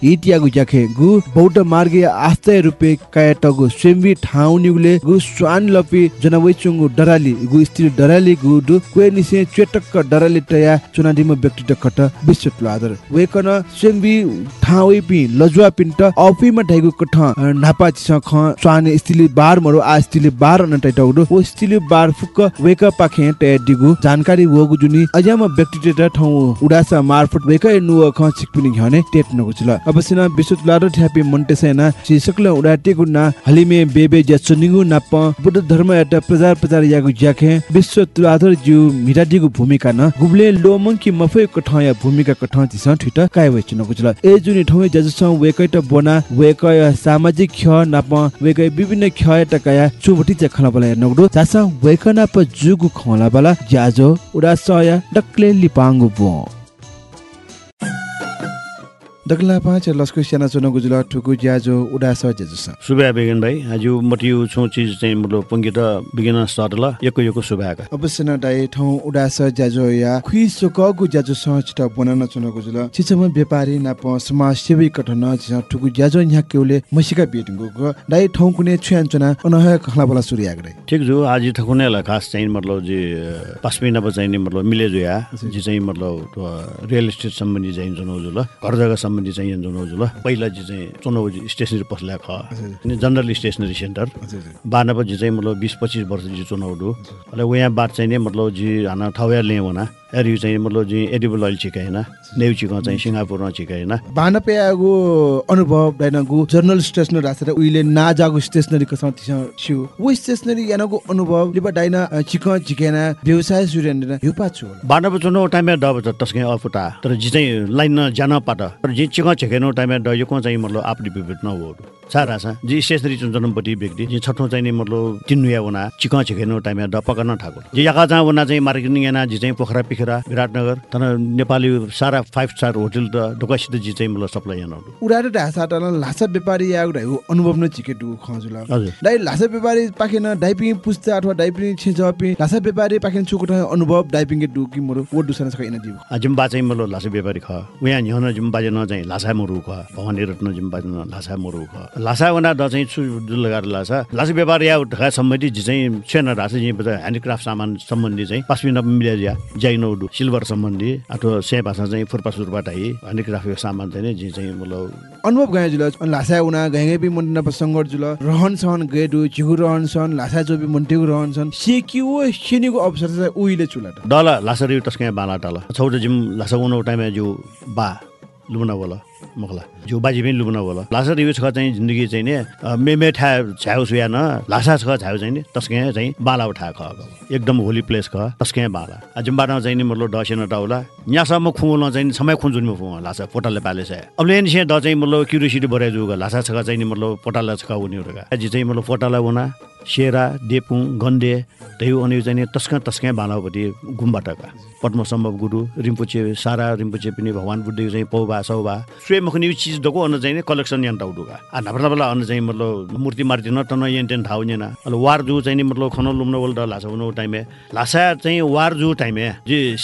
हिटियागु ज्याखे। गु बौद्ध मार्ग आस्ते रुपे कायटगु स्वेम्बी ठाउनिगुले गु स्वान लपि जनवै चुंगु डराली। गु स्थिर डराली गु दु क्वे चेटक्क डराली तया चुनादिम व्यक्ति खट विश्व प्लादर वेकन स्वेम्बी ठाउइ पि लजुवा पिन्ट अफिमा ढाइगु कठ नापा छिस ख स्वान स्थिली बार मरो आ स्थिली बार न टाइटगु ओ स्थिली बार फुक्क वेक पाखे टे दिगु जानकारी वगु जुनी अझमा व्यक्ति ठाउँ उडासा मार्फत वेक नुव ख छिकपिनि घने अब सिना विश्व तुलारो ठ्यापी मन्टे सेना शीर्षकले उडाटे गुना हलिमे बेबे जसनिगु नाप बुद्ध धर्म एउटा प्रचार प्रचार यागु ज्याखे विश्व तुलाधर ज्यू मिरादिगु भूमिका न गुबले लोमंकी मफे कठ या भूमिका कठ जिस ठिट काय वइ चुनगुचल ए जुनि ठौ जजस वेकै त बना वेकै सामाजिक ख नाप वेकै विभिन्न ख त काया चुबटी च खला बला नगदो जासा वेकना प जुगु खला बला ज्याजो उडा सया डक्ले लिपांगु बो दगला पाँच लस्कु स्याना चुन गुजुल ठुकु ज्याजो उडास जेजुस सुब्या बेगन भाइ आज मटियु छु चिज चाहिँ मतलब पंगित बिगिन स्टार्ट ल यको यको सुब्याका अवश्य न दाइ ठौ उडास ज्याजो या खुइ सुकगु ज्याजो सहचित बनाउन चुन गुजुल छिचम व्यापारी नाप समाज सेवी कठन छिस ठुकु ज्याजो न्या केउले मसिका बेटिङको दाइ ठौ कुने छ्यान चुना अनह खला बला सुरिया गरे ठीक जो आज ठकुने ला खास चाहिँ मतलब जे पासमिना बचाइ नि मतलब मिले जो या जे चाहिँ मतलब रियल एस्टेट सम्बन्धी चाहिँ जुन जुल घर जग्गा सम्बन्धी चाहिँ जुन जुल पहिला चाहिँ चुनाव स्टेसनरी पसला ख अनि जनरल स्टेसनरी सेन्टर। जी चाहिँ मतलब बिस पच्चिस वर्ष जी चुनाव डु अहिले वहाँ बात चाहिँ नि मतलब जी हाना ठाउँ लिएँ हुना एरियो चाहिँ मतलब जी एडिबल ऑयल छिकाएन नेउ छिक चाहिँ सिङ्गापुरमा छिकाएन बानपे आगो अनुभव डाइनागु जर्नल स्टेसनरी राखेर उहिले नाजागु स्टेसनरी कसम तिस छु वो स्टेसनरी यानागु अनुभव लिबा डाइना छिक छिकेना व्यवसाय सुरेन युपा छु बानप चुनाव टाइममा डब तस्कै अफुटा तर जी चाहिँ लाइन जान पाट तर जी चिक छिकेनो टाइममा ड यो चाहिँ मतलब आपली विपरीत न हो सारा छ। जी स्टेसनरी चुनचनपट्टि व्यक्ति जी छठौँ चाहिँ मतलब तिनुया हुना। चिक छिकेनो टाइममा ड पकड्न ठाकुर। जी याका जहाँ हुना चाहिँ मार्केटिङ याना जी चाहिँ पोखरा पिखरा विराटनगर तर नेपाली सारा फाइभ स्टार होटल त ढोकासित जी चाहिँ मतलब सप्लाई याना उडारे ढासा टन लासा व्यापारी या उडाइ अनुभव न चिके दु खजुला हजुर। दाइ लासा व्यापारी पाखेन डाइपिङ पुस्ता अथवा डाइपिङ छेजपि लासा व्यापारी पाखेन चुकोट अनुभव डाइपिङ दु कि मोर वो दुसन सक इन दिउ अजम बा चाहिँ मतलब लासा व्यापारी ख। उहाँ न्हन जिम बाजे न चाहिँ लासा मरु ख। भवानी रत्न जिम बाजे न लासा मरु ख। लासा वना द चाहिँ छु लगाएर लासा। लासा व्यापार या ढका सम्बन्धी जी चाहिँ छेन रासा जी ह्यान्डिक्राफ्ट सामान सम्बन्धी चाहिँ पासमिन मिल्या जाइनो। उडु सिल्भर सम्बन्धी अथवा से भाषा चाहिँ फुर्पा सुरबाट है ह्यान्डिक्राफ्टको सामान चाहिँ जी चाहिँ मतलब अनुभव गए जुल लासा उना गए भी मन न संगत जुल रहन सहन दु जिगु रहन सहन लासा जो भी मन्टेगु रहन सहन सेकियो सेनिको अवसर चाहिँ उहिले चुला डल लासा रिउ तस्कै बाला टल छौट जिम लासा उनो टाइममा जो बा लुना बोला। मखला जो बाजी पनि लुब्न होला। लासा रिउ छ चाहिँ जिन्दगी चाहिँ नि अ, मेमे ठा छ्याउ सुया न लासा छ छ्याउ चाहिँ नि तस्के चाहिँ बाला उठा ख। एकदम होली प्लेस ख तस्के बाला। अजम्बाना चाहिँ नि मतलब डसेन टाउला। यहाँसम्म खुवाउन चाहिँ समय खुन्जुनमा फुवा लासा पोटाले पाले छ अब लेन द चाहिँ मतलब क्युरियोसिटी भरे जुग लासा छ चाहिँ नि मतलब पोटाला छ उनीहरूका। जी चाहिँ मतलब पोटाला उना सेरा देपुङ गन्डे त्यही अनि चाहिँ तस्का तस्का बालापट्टि गुम्बाटका। पद्मसम्भव गुरु रिम्पुचे सारा रिम्पुचे पनि भगवान् बुद्धको चाहिँ पौबा सौबा। स्वयं मुखनी चिज दको अन्न चाहिँ नि कलेक्सन यहाँ टाउडुका आ नभर नभर अन्न चाहिँ मतलब मूर्ति मार्ति न टन यहाँ टेन ठाउ नेना अल वार जु चाहिँ नि मतलब खनो लुम्न ड लासा टाइमे। लासा चाहिँ वार जु टाइमे जे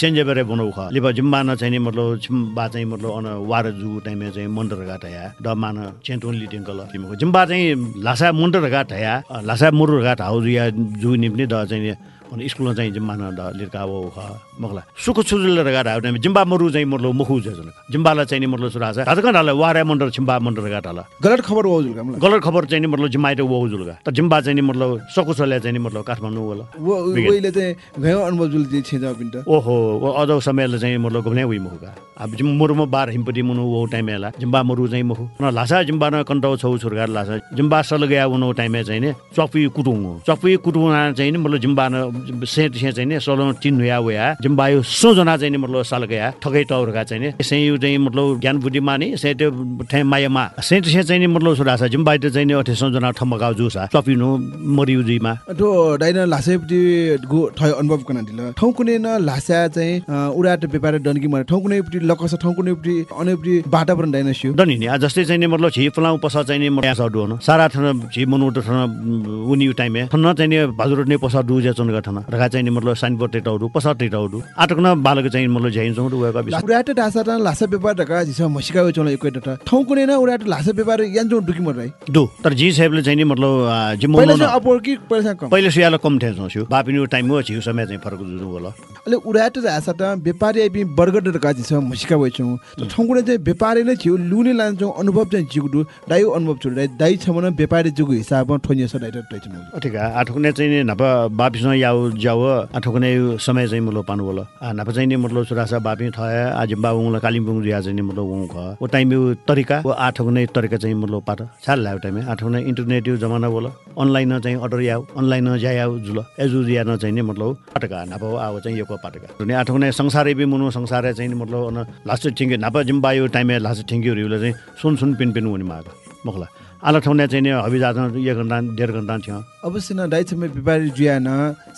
ख। लिबा जिम्बा न चाहिँ नि मतलब जिम्बा चाहिँ मतलब अन वार जु टाइमे चाहिँ मन्डर गाटा या ड मान चेन्टोन लिटिङ कल जिम्बा चाहिँ लासा मन्डर गाटा या लासा मुरु गाटा हाउ या जु निप्ने ड चाहिँ नि अनि स्कुलमा चाहिँ न ड लिर्का वो ख मगला सुख छुजुल गाटा हाउ टाइम जिम्बा मुरु चाहिँ मतलब मुखु जसन जिम्बाला चाहिँ नि मतलब सुरा छ। हात कन वारे मन्डर छिम्बा मन्डर गाटा गलत खबर हो जुल कामला गलत खबर चाहिँ नि मतलब जिम्बाइट वो जुलगा त जिम्बा चाहिँ नि मतलब सकुसले चाहिँ नि मतलब काठमाडौँ होला। वो वहिले चाहिँ भयो अनुभव जुल जे छेजा पिन्ट ओहो वो अझ समयले चाहिँ मतलब गब्ले उही मुखुका। अब जिम मुरुम बार हिमपट्टि मुनु वो टाइम होला जिम्बा मुरु चाहिँ मुखु। न लासा जिम्बा न कन्टाउ छौ छुर्गार लासा। जिम्बा सल गया उनो टाइम चाहिँ नि चपी कुटुङ चपी कुटुङ चाहिँ नि मतलब जिम्बा न सेट से चाहिँ नि सलो टिन हुया हुया। जिम्बा यो सो जना चाहिँ नि मतलब साल गया ठगै टौरका चाहिँ नि सै यो चाहिँ मतलब ज्ञान बुद्धि माने सै त्यो ठे मायामा। सेट से चाहिँ नि मतलब सुरासा जिम्बा त चाहिँ नि अठे सो जना ठमका जुसा चपिनु मरियुजीमा तो डाइन लासेपटी गो ठय अनुभव कना दिल। ठौ कुनै न लासा चाहिँ उडाट व्यापार डनकी मरे। ठौ कुनैपट्टि लकस ठौ कुनैपट्टि अनेपट्टि वातावरण डाइन सियो। दनि नि जस्तै चाहिँ नि मतलब छि फलाउ पसा चाहिँ नि यहाँ सडु न सारा ठन छि मनु ठन उनी टाइम ठन चाहिँ नि भाजुर ने पसा दु जे चन गठन चाहिँ मतलब साइन बटे टाउडु पसा टे टाउडु आटक न बालक चाहिँ मतलब जौ रुगा बिस उडाट डासा लासा व्यापार ढका जिस मसिका चोला एकै डटा ठौ कुनै न उडाट लासा व्यापार यान जो डुकी मर दु तर जी साहेबले चाहिँ नि मतलब आ, जि पहिला चाहिँ अपवर कि पहिला चाहिँ कम? पहिले सुयाला कम थे छु बापिनु टाइम हो छिउ समय चाहिँ फरक जुनु होला। अले उडाट डासा त व्यापारी आइपि बर्गर ढका जिस मसिका वे चौ त ठौ कुनै चाहिँ व्यापारी नै छिउ लुने लान्छौ अनुभव चाहिँ जिगु दाइ अनुभव छु दाइ दाइ छ मन व्यापारी जुगु हिसाबमा ठोनियो छ डाइरेक्ट टैछ ठिक आठकुने चाहिँ नि नप बापिसँग याउ जाउ आठकुने समय चाहिँ मतलब पानु होला। नप चाहिँ नि मतलब सुरासा बापी थय आज बाबुङला कालिम्पोङ जिया चाहिँ नि मतलब उङ ख ओ टाइम तरिका ओ आठकुने तरिका चाहिँ मतलब पाट छाल लाउ टाइम आठकुने इन्टरनेट जमाना बोला अनलाइन चाहिँ अर्डर याउ अनलाइन जायाउ जुल। एजु न चाहिँ नि मतलब पाटका। नप आव चाहिँ यो पाटका। नि आठकुने संसारै बि मुनु संसारै चाहिँ नि मतलब अन लास्ट ठिङ्गे नप जिम्बा यो टाइम लास्ट ठिङ्ग्योहरू चाहिँ सुन सुन पिन पिन हुने माग। मखला। आला ठाउँमा चाहिँ नि हबी जाँदा एक घन्टा डेढ घन्टा थियो। अवश्य न दाइ समय व्यापारी जुयान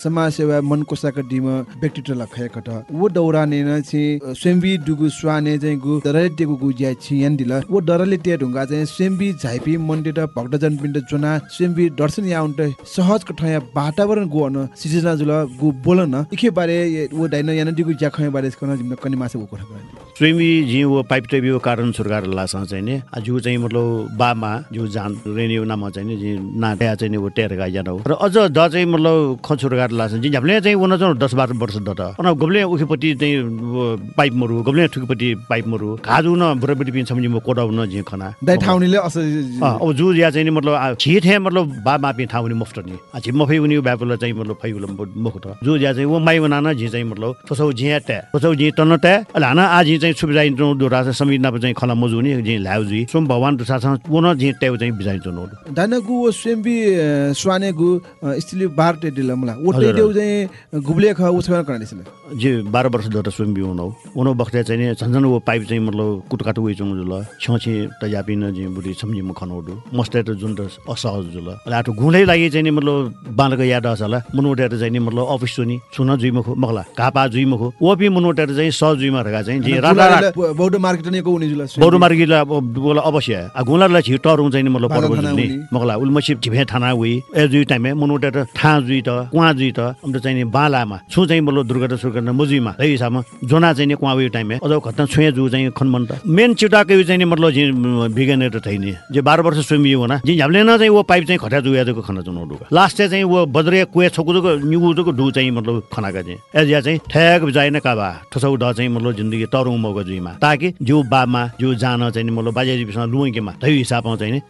समाज सेवा मन कोसाका डिम व्यक्तित्व लखयकट वो दौराने न चाहिँ स्वयंबी डुगु स्वाने चाहिँ गु दरले टेगु गु ज्या छि यान दिल वो दरले टे ढुङ्गा चाहिँ स्वयंबी झाइपी मन्डे त भक्तजन पिण्ड चुना स्वयंबी दर्शन या उन्ट सहज कठया वातावरण गु अन सिजना जुल गु बोल न इखे बारे वो दाइन यान दिगु ज्या खय बारे स्कन जिम कनि मासे वो कोठा स्विमी जी वो पाइप यो कारण सुर्गार लासा चाहिँ नि आ जु चाहिँ मतलब बामा जु जान रेन्यू नाम चाहिँ नि जी ना ट्या चाहिँ नि वो टेर गा जानो र अझ द चाहिँ मतलब खचुर्गार लासा जी झ्याप्ले चाहिँ उन चाहिँ 10 12 वर्ष द त। अन गब्ले उखिपट्टि चाहिँ पाइप मरु गब्ले ठुकीपट्टि पाइप मरु। घाजु न बुढाबुढी पिन सम्झि म कोडाउ न जी खना। दाइ अँ, अब जु या चाहिँ नि मतलब आ, छि थे मतलब बा मापि ठाउँ नि मुफ्त नि। छि मफै उनी ब्यापल चाहिँ मतलब फै उलम मुख त। जु या चाहिँ वो माइ बनाना झि चाहिँ मतलब फसौ झिया ट्या फसौ झि टन ट्या। अले हाना आ झि चाहिँ चाहिँ समित नाप चाहिँ खला मजु नि झि ल्याउ झि सोम भगवान दुसा छ वो झि ट्याउ चाहिँ बिजाइ चोनो दाना गु वो स्वयंबी अ, स्वाने गु अ, स्टिली बार टे दिल मला वो हजुर, टे देउ चाहिँ गुब्ले ख उसका कनालिसले जे बाह्र वर्ष दर सुन बिउ उनौ उनौ बख्ते चाहिँ नि झन् झन् वो पाइप चाहिँ मतलब कुटकाटु उयो चुङ जुल छे त जापिन जे बुढी सम्झि म खनौडु मस्ते त जुन त असहज जुल लाटो घुँडै लागि चाहिँ नि मतलब बालको याद असला मुनुटेर चाहिँ नि मतलब अफिस सुनि सुन जुइ मुखो मखला घापा जुइ मुखो। ओपी मुनुटेर चाहिँ स जुइमा रहेका चाहिँ। जे राता बौद्ध मार्केट ने को उनी जुल मार्गीला बोला अवश्य। आ गुलालाई छि टरुङ चाहिँ नि मतलब पर्व थाना जुनि उनी। मगला उल्मछि झिभे थाना उइ ए जुइ टाइमे मुनुटे त ठा जुइ त कुवा जुइ त अन्त चाहिँ बालामा छु चाहिँ मतलब दुर्घटना सुर्घटना मुजुइमा है हिसाबमा जोना चाहिँ नि कुवा उयो टाइमे अझ घटना छुए जु चाहिँ खनमन त। मेन चिटाको उयो चाहिँ नि मतलब झि बिगेने त छैन। जे बाह्र वर्ष स्वयं यो होना झि झ्याप्ले न चाहिँ वो पाइप चाहिँ खटा जुया जको खना जुन डुका लास्ट चाहिँ वो बद्रे कुए छोकु जको न्यु जको डु चाहिँ मतलब खनाका चाहिँ। एज या चाहिँ ठ्याक बिजाइ न काबा ठसौ ड चाहिँ मतलब जिन्दगी तरुङ मगो जुइमा ताकि जो बामा जो जान चाहिँ नि मतलब बाजे बिसँग लुइकेमा त्यही हिसाबमा चाहिँ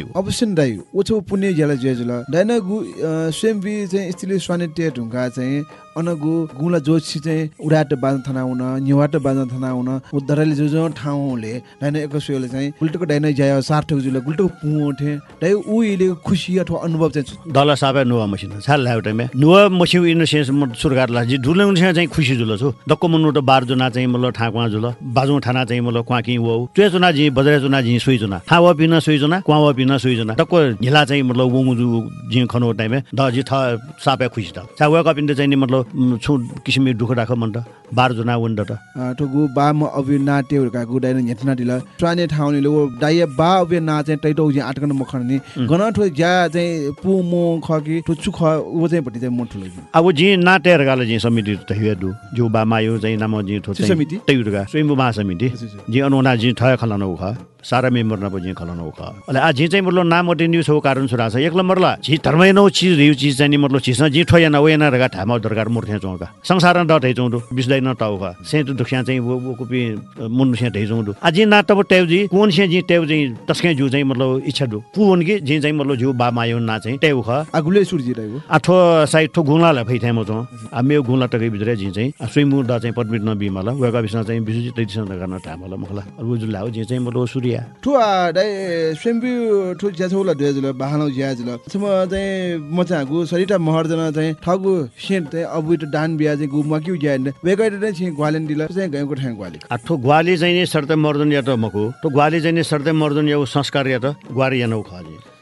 हो। अवश्य दाइ ओछो पुण्य ज्याला ज्या जुल दाइना गु अ, स्वयं बि चाहिँ स्टिली स्वाने टे ढुङ्गा चाहिँ अनगु गुला जोछि चाहिँ उडाट बाजा थना हुन न्युवाट बाजा थना हुन उद्धरले जो जो ठाउँले डाइन एक सोले चाहिँ गुल्टको डाइन जाय सार्थक जुले गुल्टको पुठे डाइ उइले खुसी अथवा अनुभव चाहिँ दल साबे नुवा मसिन छाल लाउटे मे नुवा मसिउ इन सेन्स म सुरगार ला जि ढुले चाहिँ खुसी जुल छु। दक्को मनु त बार जुना चाहिँ मल्ल ठाकवा जुल बाजु ठाना चाहिँ मल्ल क्वाकी वो ट्वे जुना जि बजरे जुना जि सुइ जुना थावा पिन सुइ जुना क्वावा पिन सुइ जुना दक्को हिला चाहिँ मतलब जु जि खनो टाइम द जि थ सापे खुसी त चा वे कपिन त चाहिँ मतलब छु किसिमले दुख राख मन त बार जुना वन्द त ठगु बा म अभि नाट्यहरुका गु डाइन नेतना दिला स्वाने ठाउँले लो डाइ बा अभि ना चाहिँ टैटौ जि आटकन मखनी गन ठो ज्या चाहिँ पु मो खकी ठो छु ख उ चाहिँ भति चाहिँ मन ठुलो अब जी नाटेर गाले जी समिति त हेदु जो बा मायो चाहिँ नाम जी ठो ची समिति? तैरुगा स्वयं महासमिति। जी अनुना जी। ठय खलानो ख। सारा मेम्बर न जी खलानो ख अले आ जी चाहिँ मतलब नाम अटे न्यूज हो कारण सुरा छ। एकल मरला जी धर्मै नौ चीज रिउ चीज चाहिँ नि मतलब चीज जी ठय न वेना रगा ठामा दरकार मुर्थे चौका संसार न डटे चौदु बिस्दै न टाउ ख से त दुखिया चाहिँ वो कुपी मुन से ढै चौदु आ जी ना तब टेउ जी कोन से जी टेउ जी तस्के जु चाहिँ मतलब इच्छा दु। पुवन कि जी चाहिँ मतलब जो बा मायो ना चाहिँ टेउ ख? आगुले सुरजी रहेको आठो साइड ठो गुला फै थाइमो छ। आ मेरो गुला टकै भित्र जी चाहिँ सुइमु द चाहिँ पदमिट न बिमला। वेका बिसना चाहिँ बिसुजी तैतिसन गर्न ठामला मखला। अरु जुल लाउ जी चाहिँ मतलब सूर्य। सम चाहिँ ठगु सेट चाहिँ अबु त डान बिया चाहिँ गु मक्यु ज्या वेकै चाहिँ छि ग्वालेन दिला चाहिँ गएको ठाउँ ग्वाले आठो ग्वाली चाहिँ नि सर्ते मर्दन या त मको तो ग्वाली चाहिँ नि सर्ते मर्दन या संस्कार या त ग्वारी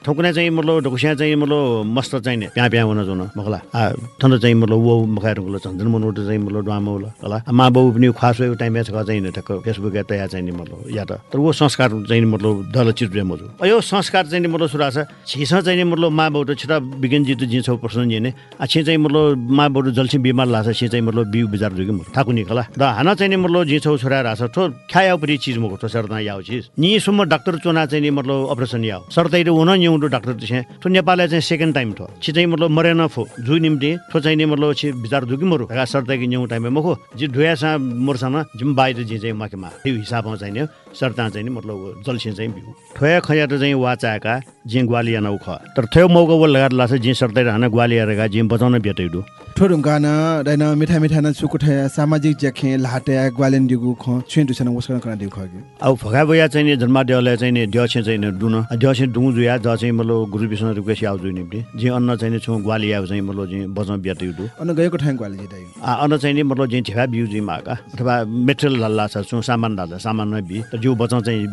ठोकुना चाहिँ मतलब ढुकुसिया चाहिँ मतलब मस्त चाहिँ प्या प्या हुन जुन मखला ठन्ड चाहिँ मतलब वो मखाएर गुलो झन्झन मनोट चाहिँ मतलब ड्वामा होला। होला मा बाउ पनि खासो एउटा टाइम छ चाहिँ नि ठक्क फेसबुक या तया चाहिँ मतलब या त। तर वो संस्कार चाहिँ मतलब दल चित्र मजु यो संस्कार चाहिँ मतलब सुरा छ। छिस चाहिँ मतलब मा बाउ छिटा बिगिन जित जिन्छ पर्सन जिने। छि चाहिँ मतलब मा बाउ जल्सी बिमार लाछ छि चाहिँ मतलब बिउ बिजार जुगे म ठाकु निकला द हाना चाहिँ मतलब जिछौ छोरा राछ ठो खाया परि चिज मको ठो सर्दा याउ चिज। नि सुम डाक्टर चुना चाहिँ मतलब अपरेसन याउ सर्दै उन न्युडो डाक्टर चाहिँ ठो नेपालले चाहिँ सेकेन्ड टाइम ठो छि चाहिँ मतलब मरेन फो। जु निम्ति। ठो चाहिँ नि मतलब छि बिजार जुगे मरु। का सर्दै कि न्यु टाइम मको जि ढुयासा मोरसँग जिम बाहिर जि चाहिँ मकेमा त्यो हिसाबमा चाहिँ सर्ता चाहिँ नि मतलब जल्सी चाहिँ बिउ ठोया खया त चाहिँ वाचाका जिं ग्वालिया नौ ख तर थयो मौका वो लगार लाछ जिं सर्दै रहन ग्वालिया रेगा जिं बचाउन बेटैडु ठोरुम गाना डाइन मिठा मिठा न सुकुठा सामाजिक ज्याखे लाटे ग्वालेन दिगु ख छुइन दुसन वस्कन कना दिगु खगे। अब फगा बया चाहिँ नि जन्मा देवले चाहिँ नि देवछे चाहिँ नि दुन देवछे दुङ जुया ज चाहिँ मतलब गुरु विष्णु रिक्वेस्ट आउ जुइ निम्ति जे अन्न चाहिँ नि छु ग्वालिया चाहिँ मतलब जे बचाउन बेटैडु अन गएको ठाउँ ग्वाले जिताइ आ अन्न चाहिँ नि मतलब जे झेवा बिउ जिम आका अथवा मेटेरियल लल्ला छ सामान लाला सामान न बि जिउ बचाउ चाहिँ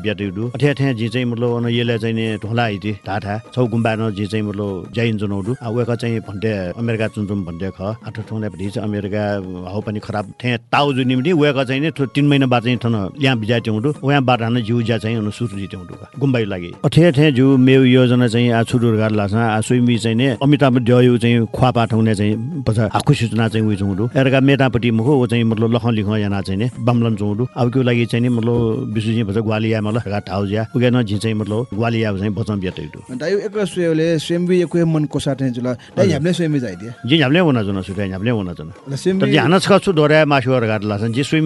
अथे अथे जे चाहिँ मतलब येले चाहिँ ढोला आइति ढाठा छौ गुम्बा न जे चाहिँ मतलब जैन जुनौडु। आ वेका चाहिँ भन्टे अमेरिका चुनचुम भन्टे ख। आठो चाहिँ अमेरिका हाउ पनि खराब थे ताउ जु निम्ति चाहिँ तीन महिना बाद चाहिँ यहाँ बिजा ट्याउँडु वहाँ बाद हान जिउ ज्या चाहिँ अनु सुरु ट्याउँडु गुम्बाइ लागि। अथे अथे जु मेउ योजना चाहिँ आ छुडुर गाड लाछ आ सुइमी चाहिँ नि अमिताभ दयु चाहिँ ख्वा पाठाउने चाहिँ आखु सूचना चाहिँ उयो चौडु एरका मेटापट्टि मुखो ऊ चाहिँ मतलब लख लिख याना चाहिँ बमलन चौडु अब त्यो लागि चाहिँ मतलब विशुजी भन्छ ग्वालिया मतलब ठाउ ज्या उगेन झि चाहिँ मतलब ग्वालिया चाहिँ बचाउन बेटैडु दाइ एक सुयोले स्वयम्बु एको मन कोसा जुल दाइ हामीले स्वयम्बु जाइदिए जी हामीले हुन जुन सुटे हामीले हुन जुन ल स्वयम्बु तर हानस खछु डोरा मासुवर गाड लाछन्। जे स्वयं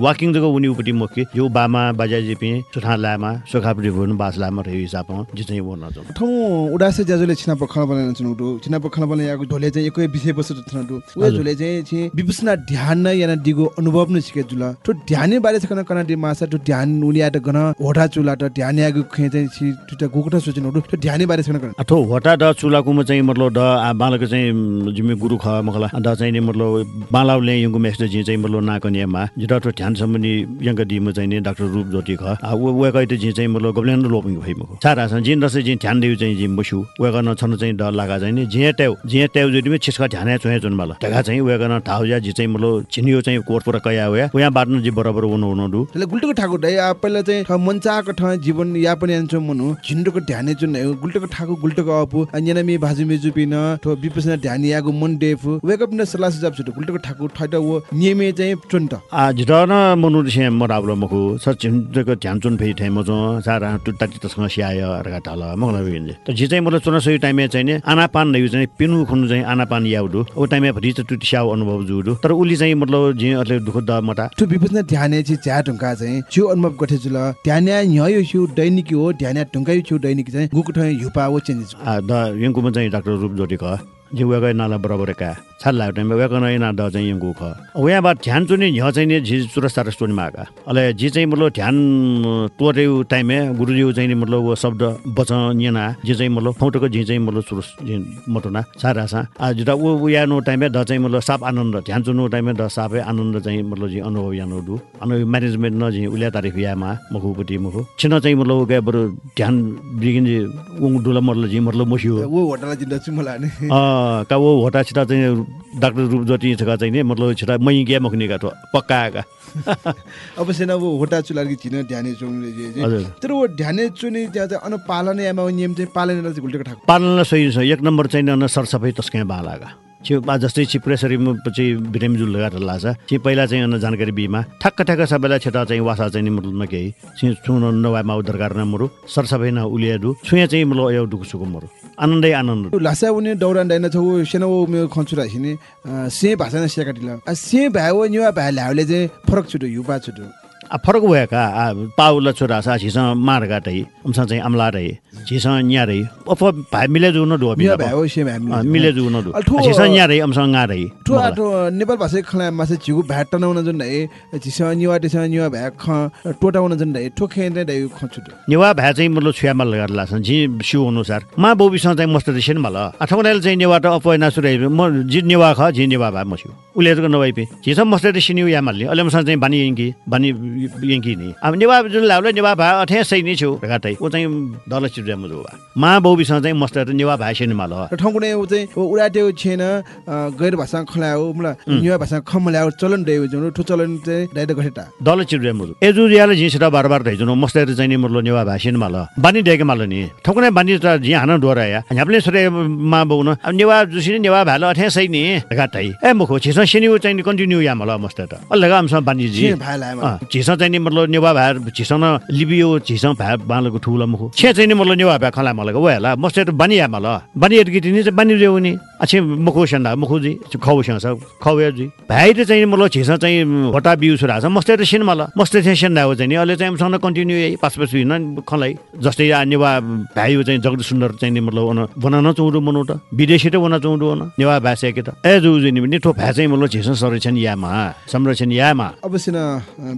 वाकिङ जको उनी उपटि मुखी जो बामा बाजाजी पि सुठा लामा सोखापट्टि भुन बास लामा रह्यो हिसाबमा जे चाहिँ वो नजुन ठाउँ उडासे ज्याजुले छिना पखल बनाउन चुनुटु छिना पखल बनाउन याको ढोले चाहिँ एकै विषय वस्तु थनटु उयो हजुर। झोले चाहिँ छि विपसना ध्यान न याना दिगो अनुभव न सिके जुल तो ध्यान बारे छकन कना दि मासा तो ध्यान त गन होठा चुला त ध्यान याको खे चाहिँ छि तुटा गुकुटा सोचिनुटु तो ध्यान बारे छकन कना। अथो होटा ड चुलाकुमा चाहिँ मतलब ड आ बालको चाहिँ म, जिम्मे गुरु ख मखला ड चाहिँ नि मतलब बालाउले यङको मेस्ट जी चाहिँ मतलब नाकनियामा जे डाक्टर ध्यान सम्बन्धी यङका दिमा चाहिँ नि डाक्टर रूप जोटी ख वे कहिते जी चाहिँ मतलब गब्लेन लोपिङ भइ मको सारा छ जिन रसे जी ध्यान दिउ चाहिँ जी मुसु वे गर्न छन चाहिँ ड लागा चाहिँ नि जे ट्याउ जे ट्याउ जोटी छिसका ध्यान चोहे जुन मला तगा चाहिँ वे गर्न ठाउ जा जी चाहिँ मतलब छिनियो चाहिँ कोर पुरा कया होया उहाँ बाट्न जी बराबर उन उन दु। त्यसले गुल्टोको ठाको दाइ आ पहिला चाहिँ ठ मञ्चाको ठ जीवन यापन यान्छ मनु। झिन्डोको ध्यान जुन गुल्टोको ठाको गुल्टोको अपु अन्यना मी भाजु मेजु पिन ठो विपसना ध्यान याको मन डेफ वेक अप न सल्लाह सुझाव छुटु। गुल्टोको ठाको ठट वो नियमे चाहिँ चुन्ट आ झिटन मनु से मराब्लो मखु। सचिन जको ध्यान चुन फेरि ठाइ मजो। सारा टुट्टा चित्तसँग स्याय अर्का ढाल। मगला बिन्जे त झि चाहिँ मतलब चुना सही टाइममा चाहिँ नि आनापान नै चाहिँ पिनु खुनु चाहिँ आनापान याउडु। ओ टाइममा भरि चाहिँ टुटी स्याउ अनुभव जुडु। तर उली चाहिँ मतलब झि अले दुख द मटा ठु विपसना ध्यान चाहिँ च्या ढुङ्गा चाहिँ छु अनुभव गठे जुल ध्यान न्याय छु दैनिकी हो ध्यान ढुङ्गा छु दैनिकी चाहिँ गुको ठ युपा वो चेन्जेस द यङकुमा चाहिँ डाक्टर रूप जोटी ख जे वेगै नाला बराबर का? छाल लाग्यो टाइम वेगै नै ना द चाहिँ यंगु ख। वया बा ध्यान चुनि ह्य चाहिँ नि झि चुरस्तार स्टोरी मागा अले जी चाहिँ मतलब ध्यान तोरे टाइम गुरुजी चाहिँ नि मतलब वो शब्द बच निना जे चाहिँ मतलब फोटोको झि चाहिँ मतलब चुरस मटोना सारा सा आ जुटा वो वो या नो टाइम द चाहिँ मतलब साप आनन्द ध्यान चुनु टाइम द सापे आनन्द चाहिँ मतलब जी अनुभव या नो दु अनु म्यानेजमेन्ट न झि उल्या तारिफ यामा मखुपट्टि मखु। छिन चाहिँ मतलब के बरु ध्यान बिगिन जी उङ दुला मतलब जी मतलब मसियो। वो होटल जिन्दा मलाई का वो होटा छिटा चाहिँ डाक्टर रूप जति छ चाहिँ नि मतलब छिटा मै गया मखनी का तो पक्का का। अब वो होटा चुलार की चिन ध्याने चुनले जे। तर वो ध्याने चुने ज्या चाहिँ अन पालन यामा नियम चाहिँ पालन चाहिँ गुल्टेको ठाक पालनलाई सही छ। एक नम्बर चाहिँ न सरसफाइ तस्कै बालागा छि बा जस्तै छि प्रेसरीमा पछि बिरेम जुल लगाएर लाछ। छि पहिला चाहिँ अन जानकारी बिमा? ठक्क ठक्क सबैलाई छेटा चाहिँ वासा चाहिँ नि मतलब न केही। छि छुन नवामा उद्धार गर्न मरु। सरसफाइ न उलियादु। छुया चाहिँ मतलब यो दुख मरु। आनन्दै आनन्द। लासा उनी दौरान डाइन छ वो सेना वो मेरो खन्चुरा छिने से भाषा न सेकाटिला से भायो निवा भाइ ल्याउले चाहिँ फरक छुटो युपा छुटो फरक भएका आ पाउला छोरा सा छिसँग मार्गा तै हमसँग चाहिँ अम्ला रहे छिसँग न्या रहे अफ भाइ मिले जुन दो भायो भाइ मिले जुन दो छिसँग न्या रहे हमसँग गा ठो आठो नेपाल भाषा खला मासे छिगु भाट टनाउन जन दै छिस निवा टिस निवा भाइ ख टोटाउन जन दै ठोखे नै दै खन्चुटो नेवा भए चाहिँ मतलब छुयामा लगाएर लाग्छ झि सिउ अनुसार मा बोबीसँग चाहिँ मस्त रिसेन भल। अठाउनाले चाहिँ नेवा त अपय नासुरे म जि नेवा ख झि नेवा भए मस्यु उसले त नभइ पे झिसम मस्त रिसिन्यु या माल्ने अहिले मसँग चाहिँ बानी यङ्की बानी यङ्की नि। अब नेवा जुन लाउले नेवा भए अठे सही नै छु घाटै ऊ चाहिँ दल चिप्या मुजु भए मा बोबीसँग चाहिँ मस्त नेवा भए सेन माल र ठाउँ कुनै ऊ चाहिँ उडाट्यो छैन गैर भाषा खलायो मला निवा भाषा खमल्यायो चलन दै जुन ठो चलन चाहिँ दाइद गठेटा दल मुजु। एजु याले झिसरा बार बार धैजुन मस्त चाहिँ नि मतलब नेवा भए सेन माल बानी दिएको माल नि। ठकुनै बानी त झि हान डोराया ह्याप्ले सरे मा बौन अब नेवा जुसिने नेवा भालो अठे सही नि। घाटै ए मुखो छिसो सिनिउ चाहिँ नि कन्टिन्यू या मला मस्त त। अल्लगा हमसँग बानी जी। छिस भाइ। झिसा चाहिँ नि मतलब नेवा भार झिसन लिबियो झिसा भा बालको ठुलो मुखो। छे चाहिँ नि मतलब नेवा भा खला मलाई वे होला मस्त त बानी मल। बानी एट गिटी नि बानी रेउ नि। अच्छे मुखो संदा मुखो जी खाउ संग सब खाउ जी। भाइ त चाहिँ मतलब झिसा चाहिँ होटा बिउ छ मस्त त सिन मल। मस्त चाहिँ सेन्दा हो चाहिँ अहिले चाहिँ हमसँग कन्टिन्यू पाँच पाँच बिना खलाई जस्तै नेवा भाइ चाहिँ जगत सुन्दर चाहिँ नि मतलब उन बनाउन चौडो त। विदेशी त बना चौडो न नेवा भाषा के त। ए नि ठो भा चाहिँ मतलब झिसा संरक्षण यामा संरक्षण यामा। अवश्य न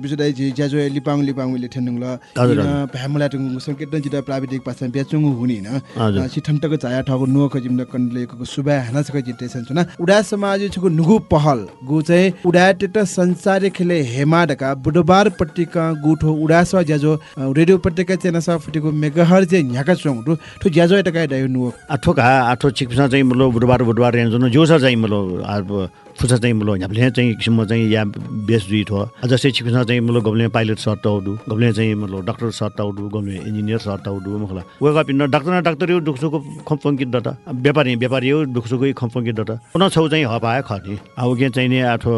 बिजुदाइ जी ज्याजो लिपाङ लिपाङले ठेन्नुङ ल हजुर, भ्यामुला टुङ संकेत जिता प्राविधिक पासा ब्याचुङ हुने न हजुर। सिठन्टको चाया ठगु नुको जिम्न कन्ले को सुबा हानासको जितेसन छुना उडा समाज छको नुगु पहल गु चाहिँ उडा टेट संसारे खेले हेमा ढका बुधबार पट्टिका गुठो उडा स ज्याजो रेडियो पट्टिका चेना स फुटेको मेगाहर चाहिँ न्याका चोङ रु ठु ज्याजो एटका डायो नुगु आठो घा आठो चिकसा चाहिँ मतलब बुधबार बुधबार हेर्नु जो छ चाहिँ मतलब फुसा चाहिँ मतलब हामीले चाहिँ किसिममा चाहिँ या बेस दुई ठो जस्तै चिकसा चाहिँ मतलब गब्ले पाइलट सर्ट आउडु गब्ले चाहिँ मतलब डक्टर सर्ट आउडु गब्ले इन्जिनियर सर्ट आउडु मखला वेगा पिन्न डाक्टर न डाक्टर यो दुखसुको खम्पङ्कित दटा व्यापारी व्यापारी यो दुखसुको खम्पङ्कित दटा पुनः छौ चाहिँ हपाए खनि अब के चाहिँ नि आठो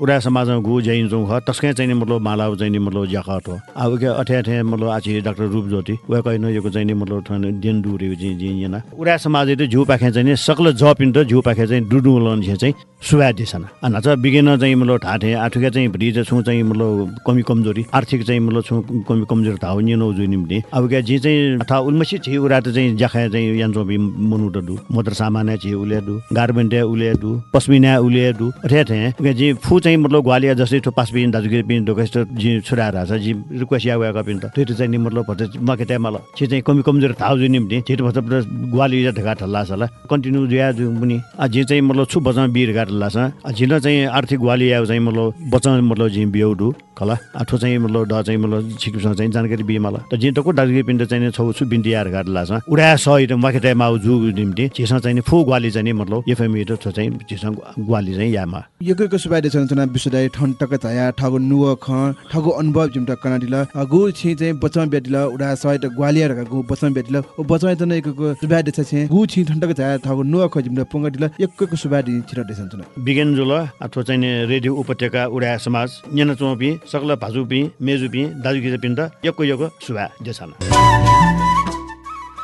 उडा समाजमा गु जैन जौ ख तस्कै चाहिँ मतलब माला चाहिँ नि मतलब ज्याका ठो अब के अठे अठे मतलब आछि डाक्टर रूप ज्योति। वे कहिन यो चाहिँ नि मतलब दिन दुरे जी जी yana उडा समाज झिउ पाखे चाहिँ नि सकल जपिन त झिउ पाखे चाहिँ डुडु लन चाहिँ सुवा अन छ बिगिन चाहिँ मतलब ठाठे आठुके चाहिँ भ्रिज छु चाहिँ मतलब कमी कमजोरी आर्थिक चाहिँ मतलब छु कमी कमजोरी थाउ नि नौ जुइ निम्ति। अब के जी चाहिँ अथा उल्मसी छि उडा त चाहिँ जाखा चाहिँ यान्चो बि मनु त दु मोटर सामान छि उले दु गार्मेन्ट उले दु पस्मिना उले थे के जी फु चाहिँ मतलब ग्वालिया जस्तै ठो पास बिन दाजुके बिन ढोकेस्ट जी छुरा छ जी रिक्वेस्ट या गएको पिन त त्यो चाहिँ नि मतलब भते मके त्या मलाई छि चाहिँ कमी कमजोरी थाउ जुइ निम्ति। छिट भत ग्वालिया ढका ठल्ला सला कन्टिन्यू ज्या जु पनि। जी चाहिँ मतलब छु बचा बिर छ आ झिन चाहिँ आर्थिक ग्वालिया चाहिँ मतलब बचा मतलब जी बिउडु खला। आठो चाहिँ मतलब ड चाहिँ मतलब छिकुसँग चाहिँ जानकारी बि मलाई त जिन त को दाजुके पिन त चाहिँ छौ छु बिन्ती यार गाट ला छ उडा सही त मके त्या माउ जु निम्ति। छिसँग चाहिँ फु ग्वाली चाहिँ मतलब एफएमई त छ चाहिँ छिसँग ग्वाली चाहिँ यामा। यकैको सुबाइदे छन् तना विश्वदाय ठन्टक छाया ठगु नुव ख ठगु अनुभव जिमटा कनाडिल गु छि चाहिँ बचम बेटिल उडा सहित ग्वालियर गु बचम बेटिल ओ बचम त यकैको सुबाइदे छ छे। गु छि ठन्टक छाया ठगु नुव ख जिमटा पुंगडिल यकैको सुबाइदे छिरा देसन तना बिगेन जुल अथवा चाहिँ रेडियो उपत्यका उडा समाज न्याना चौपी सकल भाजुपी मेजुपी दाजुकी पिन त यको यको सुभा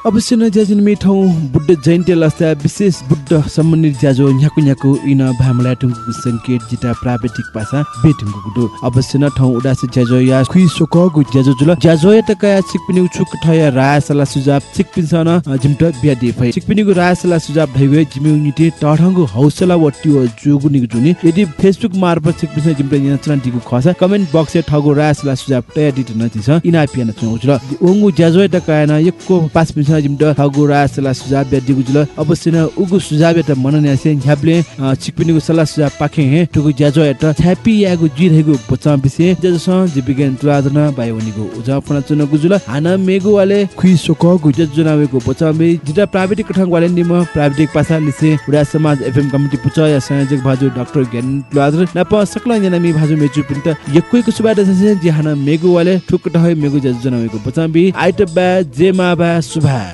अवश्य न ज्याजुन मिठौ बुद्ध जयन्ती लस्ता विशेष बुद्ध सम्बन्धित ज्याजो न्याकु न्याकु इन भामला टुङ्गु संकेत जिता प्राविधिक भाषा बेटुङ्गु गुडु। अवश्य न ठौ उडास ज्याजो या खुइ सोकगु ज्याजो जुल। ज्याजो या तका सिकपिनि उछुक ठया राय सला सुझाव सिकपिन सन जिमट बिया फै। सिकपिनिगु राय सला सुझाव ढैवे जिमि निते टठंगु हौसला वट्टी व जुगु निगु जुनि। यदि फेसबुक मार्फत सिकपिन जिमट यन्त्रन दिगु खसा कमेन्ट बक्स या ठगु राय सला सुझाव तया दित न तिस इना पियान जुल। ओंगु ज्याजो या तका न यक्को पास पिन सुझाव बिया दिगु जुल अवश्य न उगु सुझाव या त मनन यासे झ्याप्ले सिकपिनिगु सला सुझाव पाखे हे टुगु ज्याजो त छ्यापी यागु जिरहेगु बचा बिसे ज्याजो जिबिगेन तुलादना बायोनिगु उजा फना चुन गुजुल हाना मेगु वाले खुइ सोक गुज जुनावेको बचाबे जिता प्राविधिक कठङ वाले निम प्राविधिक पासा लिसे उडा समाज एफएम कमिटी पुच या संयोजक भाजु डाक्टर ज्ञान तुलादर नप सकला जना मी भाजु मेचु पिन्त यक्कै कुसुबाद ससे जे हाना मेगु वाले ठुक टहै मेगु ज्याजो जुनावेको बचाबे आइट बा जेमा बा सुभा